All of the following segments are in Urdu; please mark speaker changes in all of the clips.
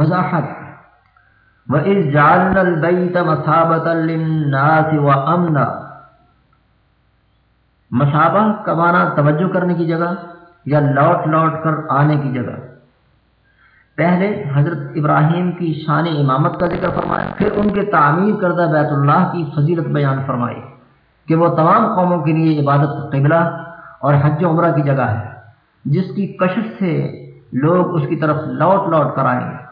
Speaker 1: وضاحت. وَإِذْ جَعَلْنَا الْبَيْتَ مَثَابَةً لِلنَّاسِ وَأَمْنًا. مصابہ کمانا توجہ کرنے کی جگہ یا لوٹ لوٹ کر آنے کی جگہ. پہلے حضرت ابراہیم کی شان امامت کا ذکر فرمایا، پھر ان کے تعمیر کردہ بیت اللہ کی فضیلت بیان فرمائی کہ وہ تمام قوموں کے لیے عبادت قبلہ اور حج عمرہ کی جگہ ہے، جس کی کشش سے لوگ اس کی طرف لوٹ لوٹ کر آئیں۔ گے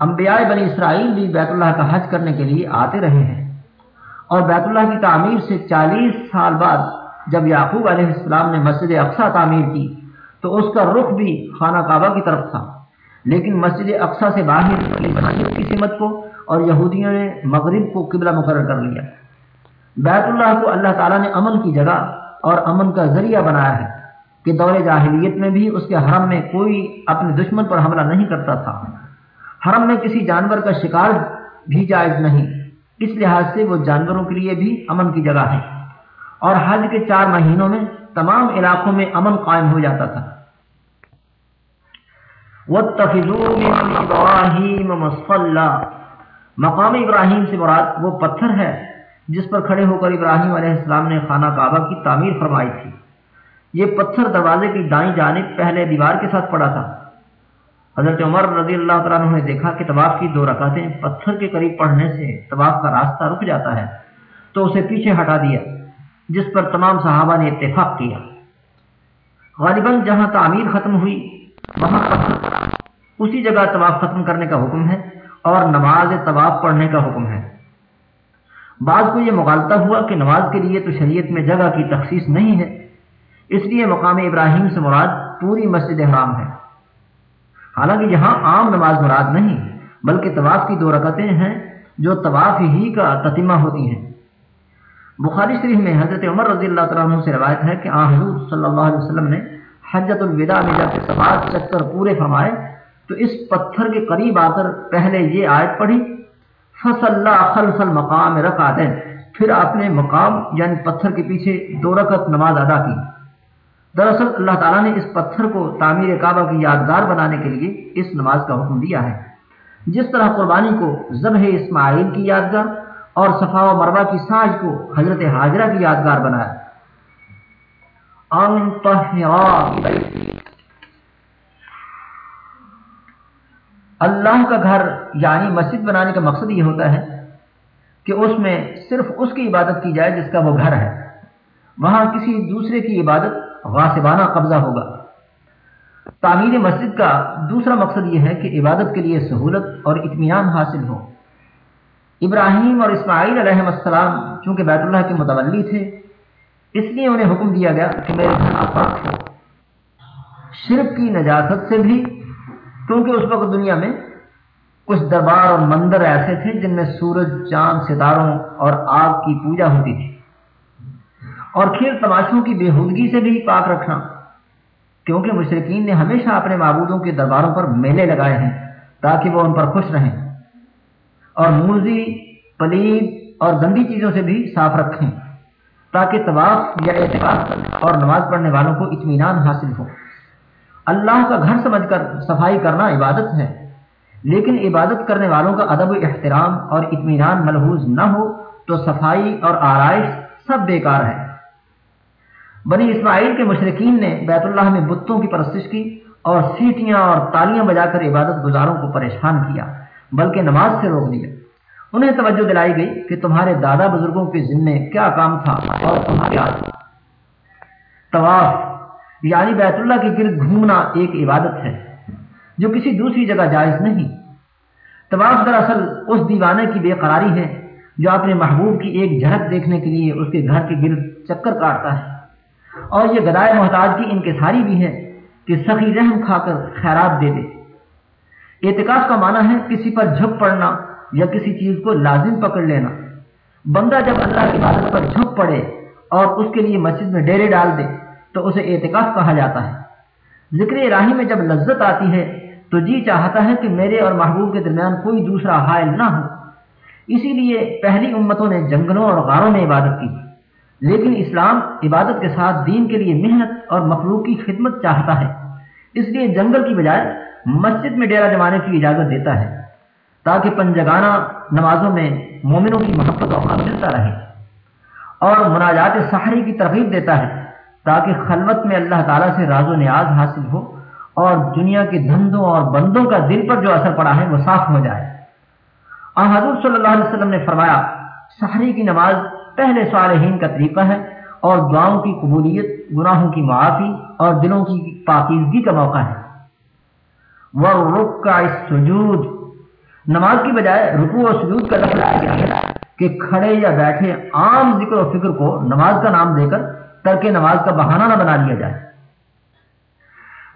Speaker 1: انبیاء بنی اسرائیل بھی بیت اللہ کا حج کرنے کے لیے آتے رہے ہیں۔ اور بیت اللہ کی تعمیر سے چالیس سال بعد جب یعقوب علیہ السلام نے مسجد اقسا تعمیر کی، تو اس کا رخ بھی خانہ کعبہ کی طرف تھا۔ لیکن مسجد اقسا سے باہر کی سمت کو اور یہودیوں نے مغرب کو قبلہ مقرر کر لیا۔ بیت اللہ کو اللہ تعالیٰ نے امن کی جگہ اور امن کا ذریعہ بنایا ہے کہ دور جاہلیت میں بھی اس کے حرم میں کوئی اپنے دشمن پر حملہ نہیں کرتا تھا۔ حرم میں کسی جانور کا شکار بھی جائز نہیں۔ اس لحاظ سے وہ جانوروں کے لیے بھی امن کی جگہ ہے۔ اور حج کے چار مہینوں میں تمام علاقوں میں امن قائم ہو جاتا تھا۔ مقام ابراہیم سے مراد وہ پتھر ہے جس پر کھڑے ہو کر ابراہیم علیہ السلام نے خانہ کعبہ کی تعمیر فرمائی تھی۔ یہ پتھر دروازے کی دائیں جانب پہلے دیوار کے ساتھ پڑا تھا۔ حضرت عمر رضی اللہ تعالیٰ عنہ نے دیکھا کہ طواف کی دو رکعتیں پتھر کے قریب پڑھنے سے طواف کا راستہ رک جاتا ہے، تو اسے پیچھے ہٹا دیا، جس پر تمام صحابہ نے اتفاق کیا۔ غالباً جہاں تعمیر ختم ہوئی، وہاں اسی جگہ طواف ختم کرنے کا حکم ہے اور نماز طواف پڑھنے کا حکم ہے۔ بعض کو یہ مغالطہ ہوا کہ نماز کے لیے تو شریعت میں جگہ کی تخصیص نہیں ہے، اس لیے مقام ابراہیم سے مراد پوری مسجد حرام ہے۔ حالانکہ یہاں عام نماز مراد نہیں، بلکہ طواف کی دو رکعتیں ہیں جو طواف ہی کا تتمہ ہوتی ہیں۔ بخاری شریف میں حضرت عمر رضی اللہ تعالیٰ عنہ سے روایت ہے کہ آن حضور صلی اللہ علیہ وسلم نے حجت الوداع میں جب سواد چکر پورے فرمائے، تو اس پتھر کے قریب آ کر پہلے یہ آیت پڑھی فصل خلف المقام رکھا دیں پھر آپ نے مقام یعنی پتھر کے پیچھے دو رکعت نماز ادا کی۔ دراصل اللہ تعالیٰ نے اس پتھر کو تعمیر کعبہ کی یادگار بنانے کے لیے اس نماز کا حکم دیا ہے۔ جس طرح قربانی کو ذبح اسماعیل کی یادگار اور صفا و مربع کی ساج کو حضرت حاجرہ کی یادگار بنایا۔ اللہ کا گھر یعنی مسجد بنانے کا مقصد یہ ہوتا ہے کہ اس میں صرف اس کی عبادت کی جائے جس کا وہ گھر ہے۔ وہاں کسی دوسرے کی عبادت غاسبانہ قبضہ ہوگا۔ تعمیر مسجد کا دوسرا مقصد یہ ہے کہ عبادت کے لیے سہولت اور اطمینان حاصل ہو۔ ابراہیم اور اسماعیل علیہ السلام چونکہ بیت اللہ کے متولی تھے، اس لیے انہیں حکم دیا گیا کہ میرے گھر ہو شرک کی نجاست سے بھی، کیونکہ اس وقت دنیا میں کچھ دربار اور مندر ایسے تھے جن میں سورج، چاند، ستاروں اور آگ کی پوجا ہوتی تھی۔ اور کھیل تماشوں کی بےحودگی سے بھی پاک رکھنا۔ کیونکہ مشرقین نے ہمیشہ اپنے معبودوں کے درباروں پر میلے لگائے ہیں تاکہ وہ ان پر خوش رہیں۔ اور موزی پلید اور گندی چیزوں سے بھی صاف رکھیں تاکہ طواف یا اعتبار اور نماز پڑھنے والوں کو اطمینان حاصل ہو۔ اللہ کا گھر سمجھ کر صفائی کرنا عبادت ہے، لیکن عبادت کرنے والوں کا ادب و احترام اور اطمینان ملحوظ نہ ہو تو صفائی اور آرائش سب بیکار ہے۔ بنی اسماعیل کے مشرقین نے بیت اللہ میں بتوں کی پرستش کی اور سیٹیاں اور تالیاں بجا کر عبادت گزاروں کو پریشان کیا، بلکہ نماز سے روک دیا۔ انہیں توجہ دلائی گئی کہ تمہارے دادا بزرگوں کے ذمے کیا کام تھا اور تمہارے طواف یعنی بیت اللہ کے گرد گھومنا ایک عبادت ہے، جو کسی دوسری جگہ جائز نہیں۔ طواف دراصل اس دیوانے کی بے قراری ہے جو اپنے محبوب کی ایک جھلک دیکھنے کے لیے اس کے گھر کے گرد چکر کاٹتا ہے۔ اور یہ گدائے محتاج کی انکساری بھی ہے کہ سخی رحم کھا کر خیرات دے دے۔ اعتکاف کا معنی ہے کسی پر جھک پڑنا یا کسی چیز کو لازم پکڑ لینا۔ بندہ جب اللہ کی عبادت پر جھک پڑے اور اس کے لیے مسجد میں ڈیرے ڈال دے تو اسے اعتکاف کہا جاتا ہے۔ ذکر الہی میں جب لذت آتی ہے تو جی چاہتا ہے کہ میرے اور محبوب کے درمیان کوئی دوسرا حائل نہ ہو۔ اسی لیے پہلی امتوں نے جنگلوں اور غاروں میں عبادت کی۔ لیکن اسلام عبادت کے ساتھ دین کے لیے محنت اور مخلوق کی خدمت چاہتا ہے۔ اس لیے جنگل کی بجائے مسجد میں ڈیرا جمانے کی اجازت دیتا ہے تاکہ پنجگانہ نمازوں میں مومنوں کی محبت اور ملتا رہے۔ اور مناجات سحری کی ترغیب دیتا ہے تاکہ خلوت میں اللہ تعالیٰ سے راز و نیاز حاصل ہو اور دنیا کے دھندوں اور بندوں کا دل پر جو اثر پڑا ہے وہ صاف ہو جائے۔ اور حضور صلی اللہ علیہ وسلم نے فرمایا، سحری کی نماز پہلے صالحین کا طریقہ ہے اور دعاؤں کی قبولیت، گناہوں کی معافی اور دلوں کی پاکیزگی کا موقع ہے۔ السجود۔ نماز کی بجائے رکوع اور سجود کا لفظ گیا ہے کہ کھڑے یا بیٹھے عام ذکر و فکر کو نماز کا نام دے کر ترک نماز کا بہانہ نہ بنا لیا جائے۔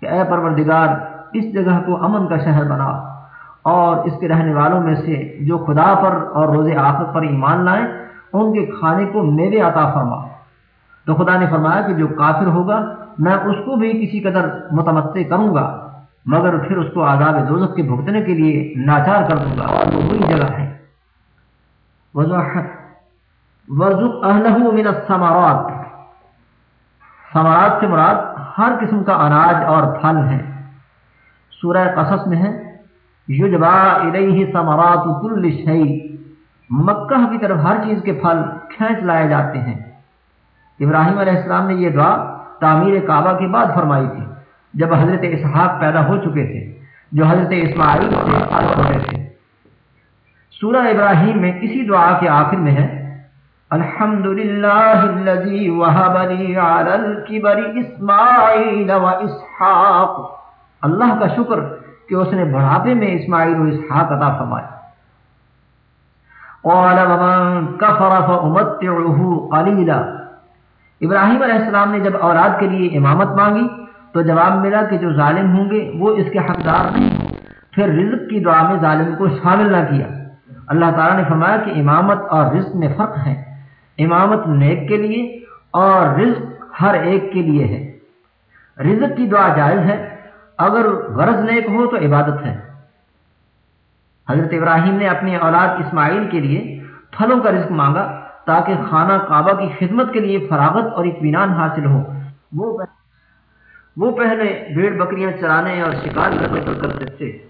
Speaker 1: کہ اے پروردگار، اس جگہ کو امن کا شہر بنا اور اس کے رہنے والوں میں سے جو خدا پر اور روز آخر پر ایمان لائیں، ان کے کھانے کو میرے عطا فرما۔ تو خدا نے فرمایا کہ جو کافر ہوگا، میں اس کو بھی کسی قدر متمسے کروں گا، مگر پھر اس کو عذاب دوزخ کے بھگتنے کے لیے ناچار کر دوں گا۔ اور وہ وہی جگہ ہے۔ من الثمرات۔ ثمرات سے مراد ہر قسم کا اناج اور پھل ہے سورہ قصص میں ہے، یجبا الیہ ثمرات کل شیء۔ مکہ کی طرف ہر چیز کے پھل کھینچ لائے جاتے ہیں۔ ابراہیم علیہ السلام نے یہ دعا تعمیر کعبہ کے بعد فرمائی تھی، جب حضرت اسحاق پیدا ہو چکے تھے، جو حضرت اسماعیل سے تھے۔ سورہ ابراہیم میں اسی دعا کے آخر میں ہے الحمد للہ الذي وهب لي على الكبر اسماعیل و اسحاق۔ اللہ کا شکر کہ اس نے بڑھاپے میں اسماعیل و اسحاق عطا فرمایا قال ومن كفر فامتعه قليلا ابراہیم علیہ السلام نے جب اولاد کے لیے امامت مانگی تو جواب ملا کہ جو ظالم ہوں گے وہ اس کے حقدار نہیں ہوں۔ پھر رزق کی دعا میں ظالم کو شامل نہ کیا۔ اللہ تعالیٰ نے فرمایا کہ امامت اور رزق میں فرق ہے۔ امامت نیک کے لیے اور رزق ہر ایک کے لیے ہے۔ رزق کی دعا جائز ہے، اگر غرض نیک ہو تو عبادت ہے۔ حضرت ابراہیم نے اپنی اولاد اسماعیل کے لیے پھلوں کا رزق مانگا تاکہ خانہ کعبہ کی خدمت کے لیے فراغت اور اطمینان حاصل ہو۔ وہ پہلے بھیڑ بکریاں چرانے اور شکار کرنے پر کرتے۔ تھے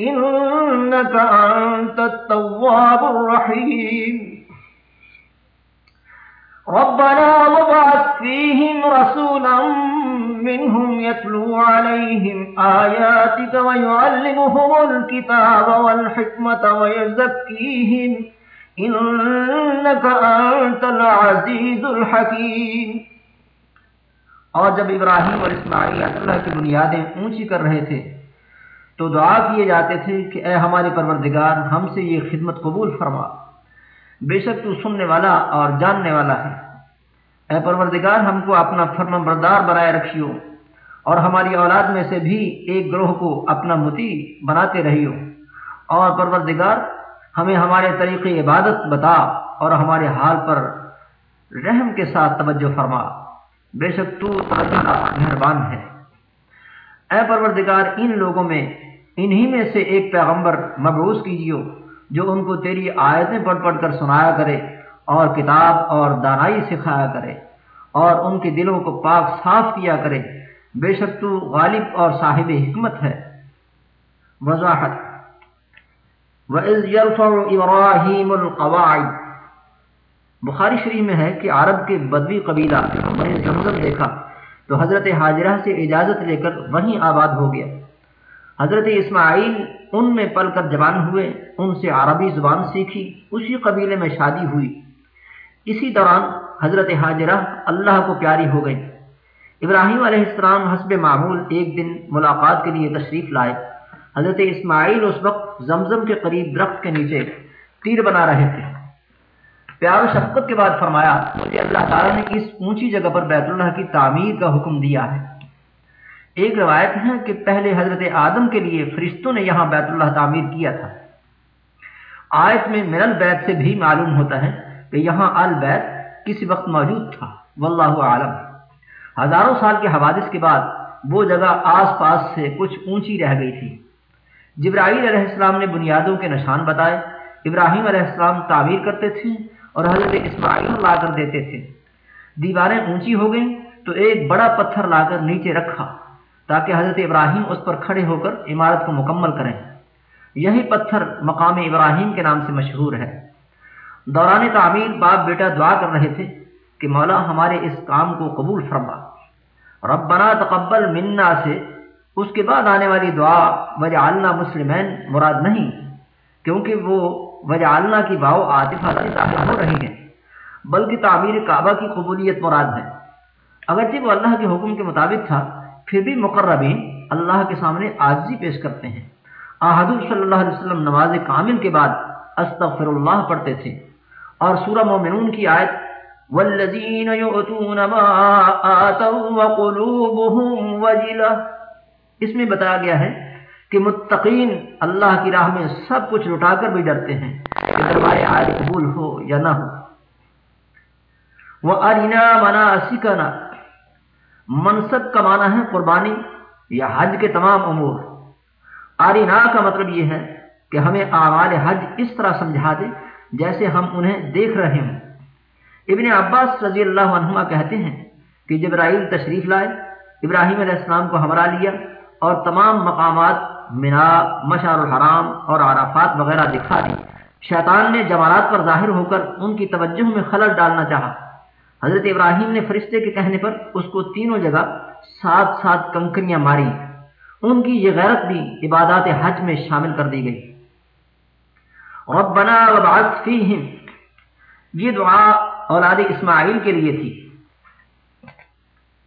Speaker 2: إنك أنت التواب الرحيم. ربنا وضعت فيهم رسولا منهم يتلو عليهم آياتك ويعلمهم الكتاب والحكمة ويزكيهم. إنك أنت العزيز الحكيم.
Speaker 1: اور جب ابراہیم اور اسماعیل اللہ کی بنیادیں اونچی کر رہے تھے تو دعا کیے جاتے تھے کہ اے ہمارے پروردگار، ہم سے یہ خدمت قبول فرما۔ بے شک تو سننے والا اور جاننے والا ہے۔ اے پروردگار، ہم کو اپنا فرم بردار بنائے رکھیو اور ہماری اولاد میں سے بھی ایک گروہ کو اپنا متی بناتے رہیو۔ اور پروردگار، ہمیں ہمارے طریق عبادت بتا اور ہمارے حال پر رحم کے ساتھ توجہ فرما۔ بے شک تو مہربان ہے۔ اے پروردگار، ان لوگوں میں انہی میں سے ایک پیغمبر مبعوث کیجیو، جو ان کو تیری آیتیں پڑھ پڑھ کر سنایا کرے اور کتاب اور دانائی سکھایا کرے اور ان کے دلوں کو پاک صاف کیا کرے۔ بے شک تو غالب اور صاحب حکمت ہے۔ وضاحت۔ وَإِذْ يَرْفَعُ إِبْرَاهِيمُ الْقَوَاعِدِ۔ بخاری شریف میں ہے کہ عرب کے بدوی قبیلہ زمزم دیکھا تو حضرت حاجرہ سے اجازت لے کر وہیں آباد ہو گیا۔ حضرت اسماعیل ان میں پل کر جوان ہوئے، ان سے عربی زبان سیکھی، اسی قبیلے میں شادی ہوئی۔ اسی دوران حضرت حاجرہ اللہ کو پیاری ہو گئی ابراہیم علیہ السلام حسب معمول ایک دن ملاقات کے لیے تشریف لائے۔ حضرت اسماعیل اس وقت زمزم کے قریب درخت کے نیچے تیر بنا رہے تھے۔ پیار و شفقت کے بعد فرمایا، مجھے اللہ تعالیٰ نے اس اونچی جگہ پر بیت اللہ کی تعمیر کا حکم دیا ہے۔ ایک روایت ہے کہ پہلے حضرت آدم کے لیے فرشتوں نے یہاں بیت اللہ تعمیر کیا تھا۔ آیت میں من البیت سے بھی معلوم ہوتا ہے کہ یہاں البیت کسی وقت موجود تھا۔ واللہ عالم ہزاروں سال کے حوادث کے بعد وہ جگہ آس پاس سے کچھ اونچی رہ گئی تھی۔ جبرائیل علیہ السلام نے بنیادوں کے نشان بتائے۔ ابراہیم علیہ السلام تعمیر کرتے تھے اور حضرت اسماعیل لا کر دیتے تھے۔ دیواریں اونچی ہو گئیں تو ایک بڑا پتھر لا کر نیچے رکھا۔ تاکہ حضرت ابراہیم اس پر کھڑے ہو کر عمارت کو مکمل کریں۔ یہی پتھر مقام ابراہیم کے نام سے مشہور ہے۔ دوران تعمیر باپ بیٹا دعا کر رہے تھے کہ مولا ہمارے اس کام کو قبول فرما۔ ربنا تقبل منا سے۔ اس کے بعد آنے والی دعا وجعلنا مسلمین مراد نہیں، کیونکہ وہ وجعلنا کی باؤ عاطف ظاہر ہو رہی ہے بلکہ تعمیر کعبہ کی قبولیت مراد ہے۔ اگرچہ وہ اللہ کے حکم کے مطابق تھا پھر بھی مقربین اللہ کے سامنے آجزی پیش کرتے ہیں۔ حضور صلی اللہ علیہ وسلم نماز کامل کے بعد استغفر اللہ پڑھتے تھے۔ اور سورہ مومنون کی آیت والذین یؤتون ما آتوا وقلوبهم وجلہ اس میں بتایا گیا ہے کہ متقین اللہ کی راہ میں سب کچھ لٹا کر بھی ڈرتے ہیں کہ دربار آیت قبول ہو یا نہ ہو۔ وہ ارینا منا منصب کا معنی ہے قربانی یا حج کے تمام امور۔ آرینا کا مطلب یہ ہے کہ ہمیں اعمال حج اس طرح سمجھا دے جیسے ہم انہیں دیکھ رہے ہوں۔ ابن عباس رضی اللہ عنہما کہتے ہیں کہ جبرائیل تشریف لائے، ابراہیم علیہ السلام کو ہمراہ لیا اور تمام مقامات مینا، مشار الحرام اور عرفات وغیرہ دکھا دی۔ شیطان نے جمارات پر ظاہر ہو کر ان کی توجہ میں خلل ڈالنا چاہا۔ حضرت ابراہیم نے فرشتے کے کہنے پر اس کو تینوں جگہ سات سات کنکریاں ماری۔ ان کی یہ غیرت بھی عبادات حج میں شامل کر دی گئی۔ ربنا وبعث فیہم۔ یہ دعا اولاد اسماعیل کے لیے تھی،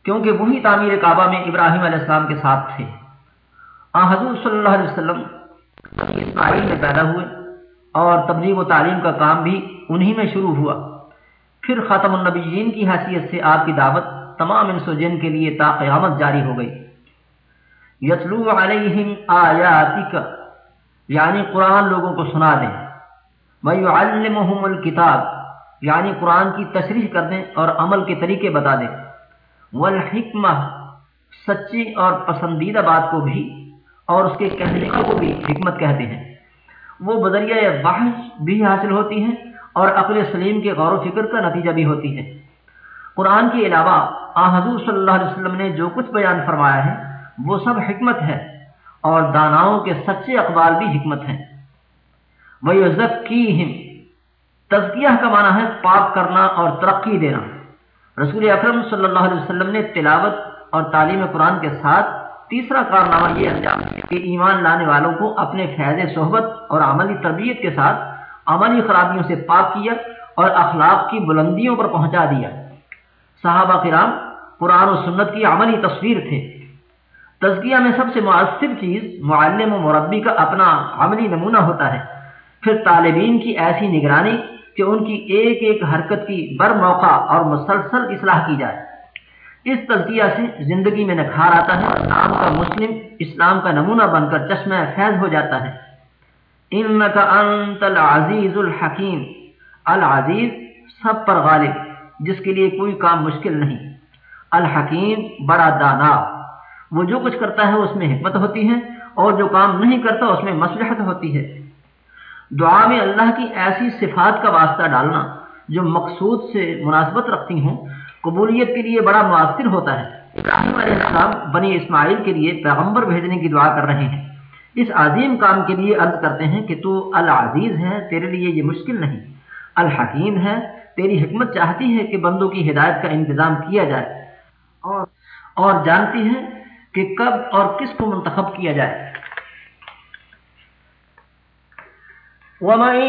Speaker 1: کیونکہ وہی تعمیر کعبہ میں ابراہیم علیہ السلام کے ساتھ تھے۔ آ حضور صلی اللہ علیہ وسلم اسماعیل میں پیدا ہوئے اور تبلیغ و تعلیم کا کام بھی انہی میں شروع ہوا۔ پھر خاتم النبیین کی حیثیت سے آپ کی دعوت تمام انس و جن کے لیے تا قیامت جاری ہو گئی۔ یتلو علیہم آیاتک یعنی قرآن لوگوں کو سنا دیں۔ وَيُعَلِّمُهُمُ الْكِتَابِ یعنی قرآن کی تشریح کر دیں اور عمل کے طریقے بتا دیں۔ والحکمہ سچی اور پسندیدہ بات کو بھی اور اس کے کہنے کو بھی حکمت کہتے ہیں۔ وہ بذریعہ بحث بھی حاصل ہوتی ہیں۔ اور عقل سلیم کے غور و فکر کا نتیجہ بھی ہوتی ہے۔ قرآن کے علاوہ آ حضور صلی اللہ علیہ وسلم نے جو کچھ بیان فرمایا ہے، وہ سب حکمت ہے اور داناؤں کے سچے اقبال بھی حکمت ہیں۔ وہ تزکیہ کا معنی ہے پاک کرنا اور ترقی دینا۔ رسول اکرم صلی اللہ علیہ وسلم نے تلاوت اور تعلیم قرآن کے ساتھ تیسرا کارنامہ یہ انجام کہ ایمان لانے والوں کو اپنے فیض صحبت اور عملی تربیت کے ساتھ عملی خرابیوں سے پاک کیا اور اخلاق کی بلندیوں پر پہنچا دیا۔ صحابہ کرام قرآن و سنت کی عملی تصویر تھے۔ تزکیہ میں سب سے مؤثر چیز معلم و مربی کا اپنا عملی نمونہ ہوتا ہے۔ پھر طالبین کی ایسی نگرانی کہ ان کی ایک ایک حرکت کی بر موقع اور مسلسل اصلاح کی جائے۔ اس تزکیہ سے زندگی میں نکھار آتا ہے اور کا مسلم، اسلام کا نمونہ بن کر چشمہ فیض ہو جاتا ہے۔ انکا انت العزیز الحکیم۔ العزیز سب پر غالب، جس کے لیے کوئی کام مشکل نہیں۔ الحکیم بڑا دانا۔ وہ جو کچھ کرتا ہے اس میں حکمت ہوتی ہے، اور جو کام نہیں کرتا اس میں مصلحت ہوتی ہے۔ دعا میں اللہ کی ایسی صفات کا واسطہ ڈالنا جو مقصود سے مناسبت رکھتی ہوں، قبولیت کے لیے بڑا مؤثر ہوتا ہے۔ ابراہیم علیہ السلام بنی اسماعیل کے لیے پیغمبر بھیجنے کی دعا کر رہے ہیں۔ اس عظیم کام کے لیے عرض کرتے ہیں کہ تو العزیز ہے، تیرے لیے یہ مشکل نہیں۔ الحکیم ہے، تیری حکمت چاہتی ہے کہ بندوں کی ہدایت کا انتظام کیا جائے۔ اور اور جانتی ہے کہ کب اور کس کو منتخب کیا جائے۔
Speaker 2: وَمَن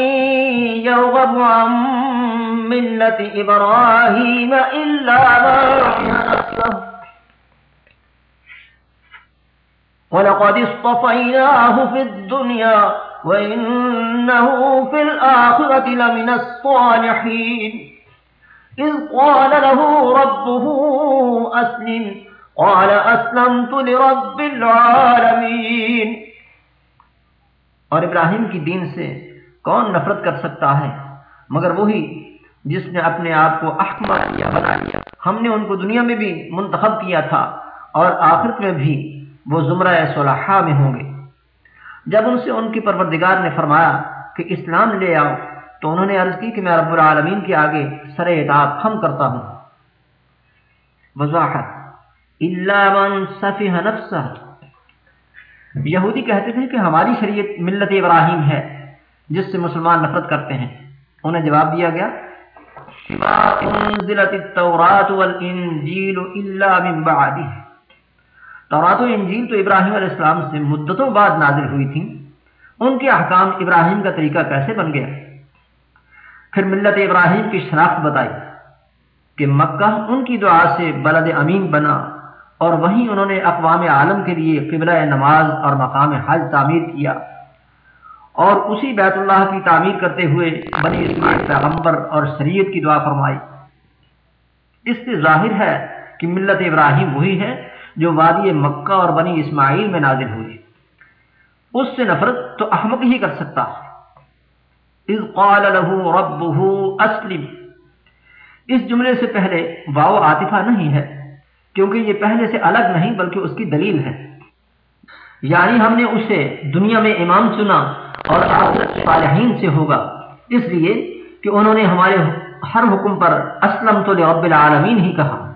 Speaker 2: ولقد اصطفيناه في الدنيا وإنه في الآخرة لمن الصالحين. إذ قال له ربه أسلم. قال أسلمت لرب العالمين.
Speaker 1: اور ابراہیم کی دین سے کون نفرت کر سکتا ہے؟ مگر وہی جس نے اپنے آپ کو احکمہ بنا لیا۔ ہم نے ان کو دنیا میں بھی منتخب کیا تھا اور آخرت میں بھی وہ زمرہ صلاحہ میں ہوں گے۔ جب ان سے ان کی پروردگار نے فرمایا کہ اسلام لے آؤ، تو انہوں نے عرض کی کہ میں رب العالمین کے آگے سر اطاعت ہم کرتا ہوں۔ وضاحت۔ اللہ من صفح نفسہ۔ یہودی کہتے تھے کہ ہماری شریعت ملت ابراہیم ہے، جس سے مسلمان نفرت کرتے ہیں۔ انہیں جواب دیا گیا التورات والانجیل الا من بعده. تورات و انجیل تو ابراہیم علیہ السلام سے مدتوں بعد نازل ہوئی تھیں۔ ان کے احکام ابراہیم کا طریقہ کیسے بن گیا؟ پھر ملت ابراہیم کی شناخت بتائی کہ مکہ ان کی دعا سے بلد امین بنا اور وہیں انہوں نے اقوام عالم کے لیے قبلہ نماز اور مقام حج تعمیر کیا۔ اور اسی بیت اللہ کی تعمیر کرتے ہوئے بنی اسماعیل پیغمبر اور شریعت کی دعا فرمائی۔ اس سے ظاہر ہے کہ ملت ابراہیم وہی ہے جو وادی مکہ اور بنی اسماعیل میں نازل ہوئی اس سے نفرت تو احمد ہی کر سکتا۔ اذ قال له ربه اسلم۔ اس جملے سے پہلے واو عاطفہ نہیں ہے، کیونکہ یہ پہلے سے الگ نہیں بلکہ اس کی دلیل ہے۔ یعنی ہم نے اسے دنیا میں امام چنا اور آخرت صالحین سے ہوگا۔ اس لیے کہ انہوں نے ہمارے ہر حکم پر اسلم تو رب العالمین ہی کہا۔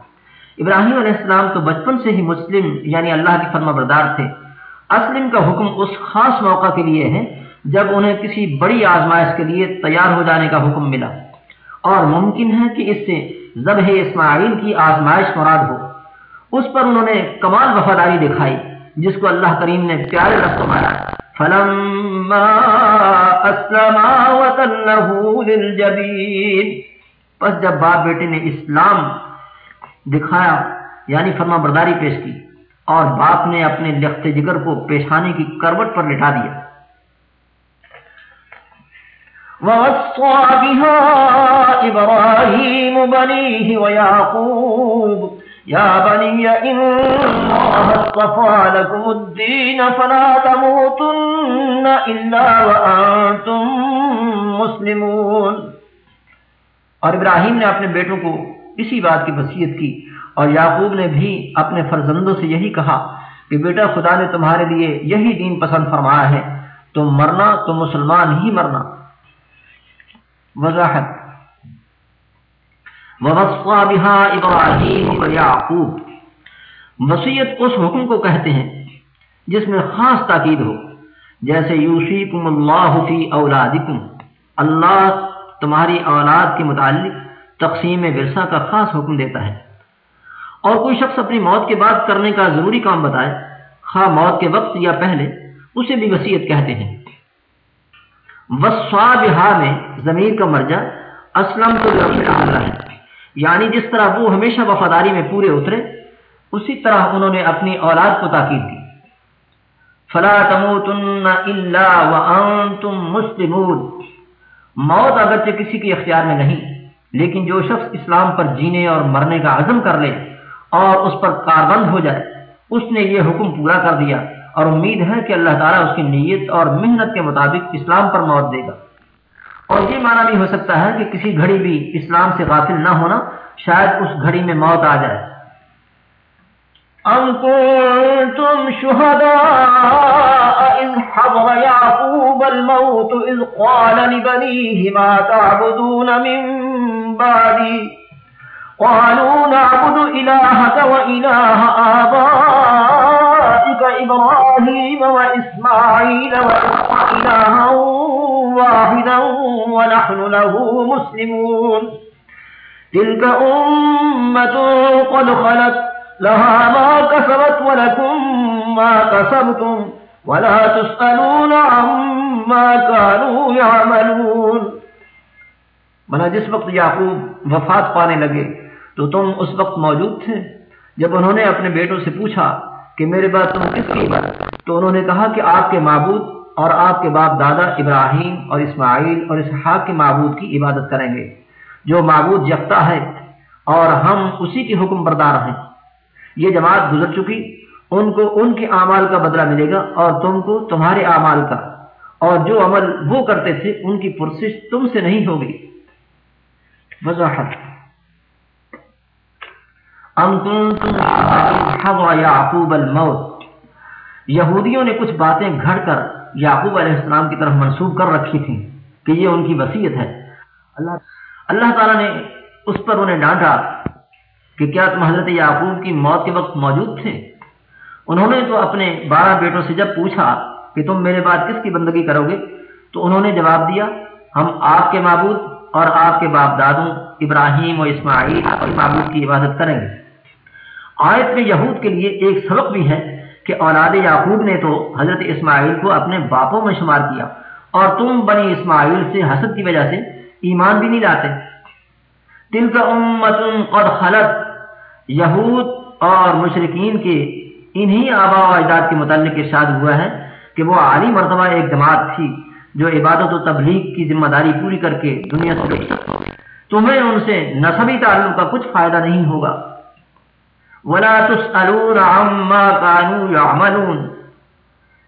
Speaker 1: ابراہیم علیہ السلام تو بچپن سے ہی مسلم یعنی اللہ کی فرما بردار تھے۔ اسلم کا حکم اس خاص موقع کے لیے ہے جب انہیں کسی بڑی آزمائش کے لیے تیار ہو جانے کا حکم ملا۔ اور ممکن ہے کہ اس سے ذبح اسماعیل کی آزمائش مراد ہو۔ اس پر انہوں نے کمال وفاداری دکھائی، جس کو اللہ کریم نے پیارے رفت مارا فلما اسلما وتنه للجبین۔ پس جب باپ بیٹے نے اسلام دکھایا یعنی فرما برداری پیش کی اور باپ نے اپنے لخت جگر کو پیشانی کی کروٹ پر لٹا دیا۔
Speaker 2: وَوَصَّى بِهَا إِبْرَاهِيمُ بَنِيهِ وَيَعْقُوبُ، يَا بَنِيَّ إِنَّ اللَّهَ اصْطَفَى لَكُمُ الدِّينَ فَلَا تَمُوتُنَّ إِلَّا وَأَنْتُمْ مُسْلِمُونَ۔
Speaker 1: اور ابراہیم نے اپنے بیٹوں کو اسی بات کی وصیت کی۔ اور یعقوب نے بھی اپنے فرزندوں سے یہی کہا کہ بیٹا، خدا نے تمہارے لیے یہی دین پسند فرمایا ہے۔ تم مرنا تو مسلمان ہی مرنا۔ وضاحت۔ یعقوب۔ وسیعت اس حکم کو کہتے ہیں جس میں خاص تاکید ہو۔ جیسے یوسیکم اللہ فی اولادکم۔ اللہ تمہاری اولاد کے متعلق تقسیم ورثہ کا خاص حکم دیتا ہے۔ اور کوئی شخص اپنی موت کے بعد کرنے کا ضروری کام بتائے، خواہ موت کے وقت یا پہلے، اسے بھی وسیعت کہتے ہیں۔ میں ضمیر کا مرجع اسلم تو ہے یعنی جس طرح وہ ہمیشہ وفاداری میں پورے اترے، اسی طرح انہوں نے اپنی اولاد کو تاکید کی۔ فلا تموتن الا وانتم مسلمون۔ موت اگرچہ کسی کے اختیار میں نہیں لیکن جو شخص اسلام پر جینے اور مرنے کا عزم کر لے اور اس پر کاربند ہو جائے، اس نے یہ حکم پورا کر دیا اور امید ہے کہ اللہ تعالیٰ اس کی نیت اور محنت کے مطابق اسلام پر موت دے گا۔ اور یہ معنی بھی ہو سکتا ہے کہ کسی گھڑی بھی اسلام سے غافل نہ ہونا، شاید اس گھڑی میں موت آ جائے۔
Speaker 2: أم كنتم شهداء إذ حضر يعقوب الموت إذ قال لبنيه ما تعبدون من بعدي؟ قالوا نعبد إلهك وإله آبائك إبراهيم وإسماعيل وإلها واحدا ونحن له مسلمون. تلك أمة قد خلت لها ما كسبت ولكم ما كسبتم ولا تسألون عما كانوا يعملون
Speaker 1: بنا جس وقت یعقوب وفات پانے لگے تو تم اس وقت موجود تھے۔ جب انہوں نے اپنے بیٹوں سے پوچھا کہ میرے بعد تم کس کی عبادت تو انہوں نے کہا کہ آپ کے معبود اور آپ کے باپ دادا ابراہیم اور اسماعیل اور اسحاق کے معبود کی عبادت کریں گے۔ جو معبود یکتا ہے اور ہم اسی کے حکم بردار ہیں۔ یہ جماعت گزر چکی، ان کو ان کے اعمال کا بدلہ ملے گا اور تم کو تمہارے اعمال کا۔ اور جو عمل وہ کرتے تھے، ان کی پرسش تم سے نہیں ہوگی۔ وضاحت۔ ام کنتم یعقوب الموت۔ یہودیوں نے کچھ باتیں گھڑ کر یعقوب علیہ السلام کی طرف منسوب کر رکھی تھی کہ یہ ان کی وسیعت ہے۔ اللہ اللہ تعالیٰ نے اس پر انہیں ڈانٹا۔ کہ کیا تم حضرت یعقوب کی موت کے وقت موجود تھے؟ انہوں نے تو اپنے بارہ بیٹوں سے جب پوچھا کہ تم میرے بعد کس کی بندگی کرو گے، تو انہوں نے جواب دیا، ہم آپ کے معبود اور آپ کے باپ دادوں ابراہیم اور اسماعیل اور معبود کی عبادت کریں گے۔ آیت میں یہود کے لیے ایک سبق بھی ہے کہ اولاد یعقوب نے تو حضرت اسماعیل کو اپنے باپوں میں شمار کیا اور تم بنی اسماعیل سے حسد کی وجہ سے ایمان بھی نہیں لاتے۔ دل کا امت اور خلط یہود اور مشرقین کے انہی آبا و اجداد کے متعلق ارشاد ہوا ہے کہ وہ عالی مرتبہ ایک جماعت تھی جو عبادت و تبلیغ کی ذمہ داری پوری کر کے دنیا سے تمہیں ان سے نصبی تعلق کا کچھ فائدہ نہیں ہوگا۔ ولا تسألون عما كانوا يعملون۔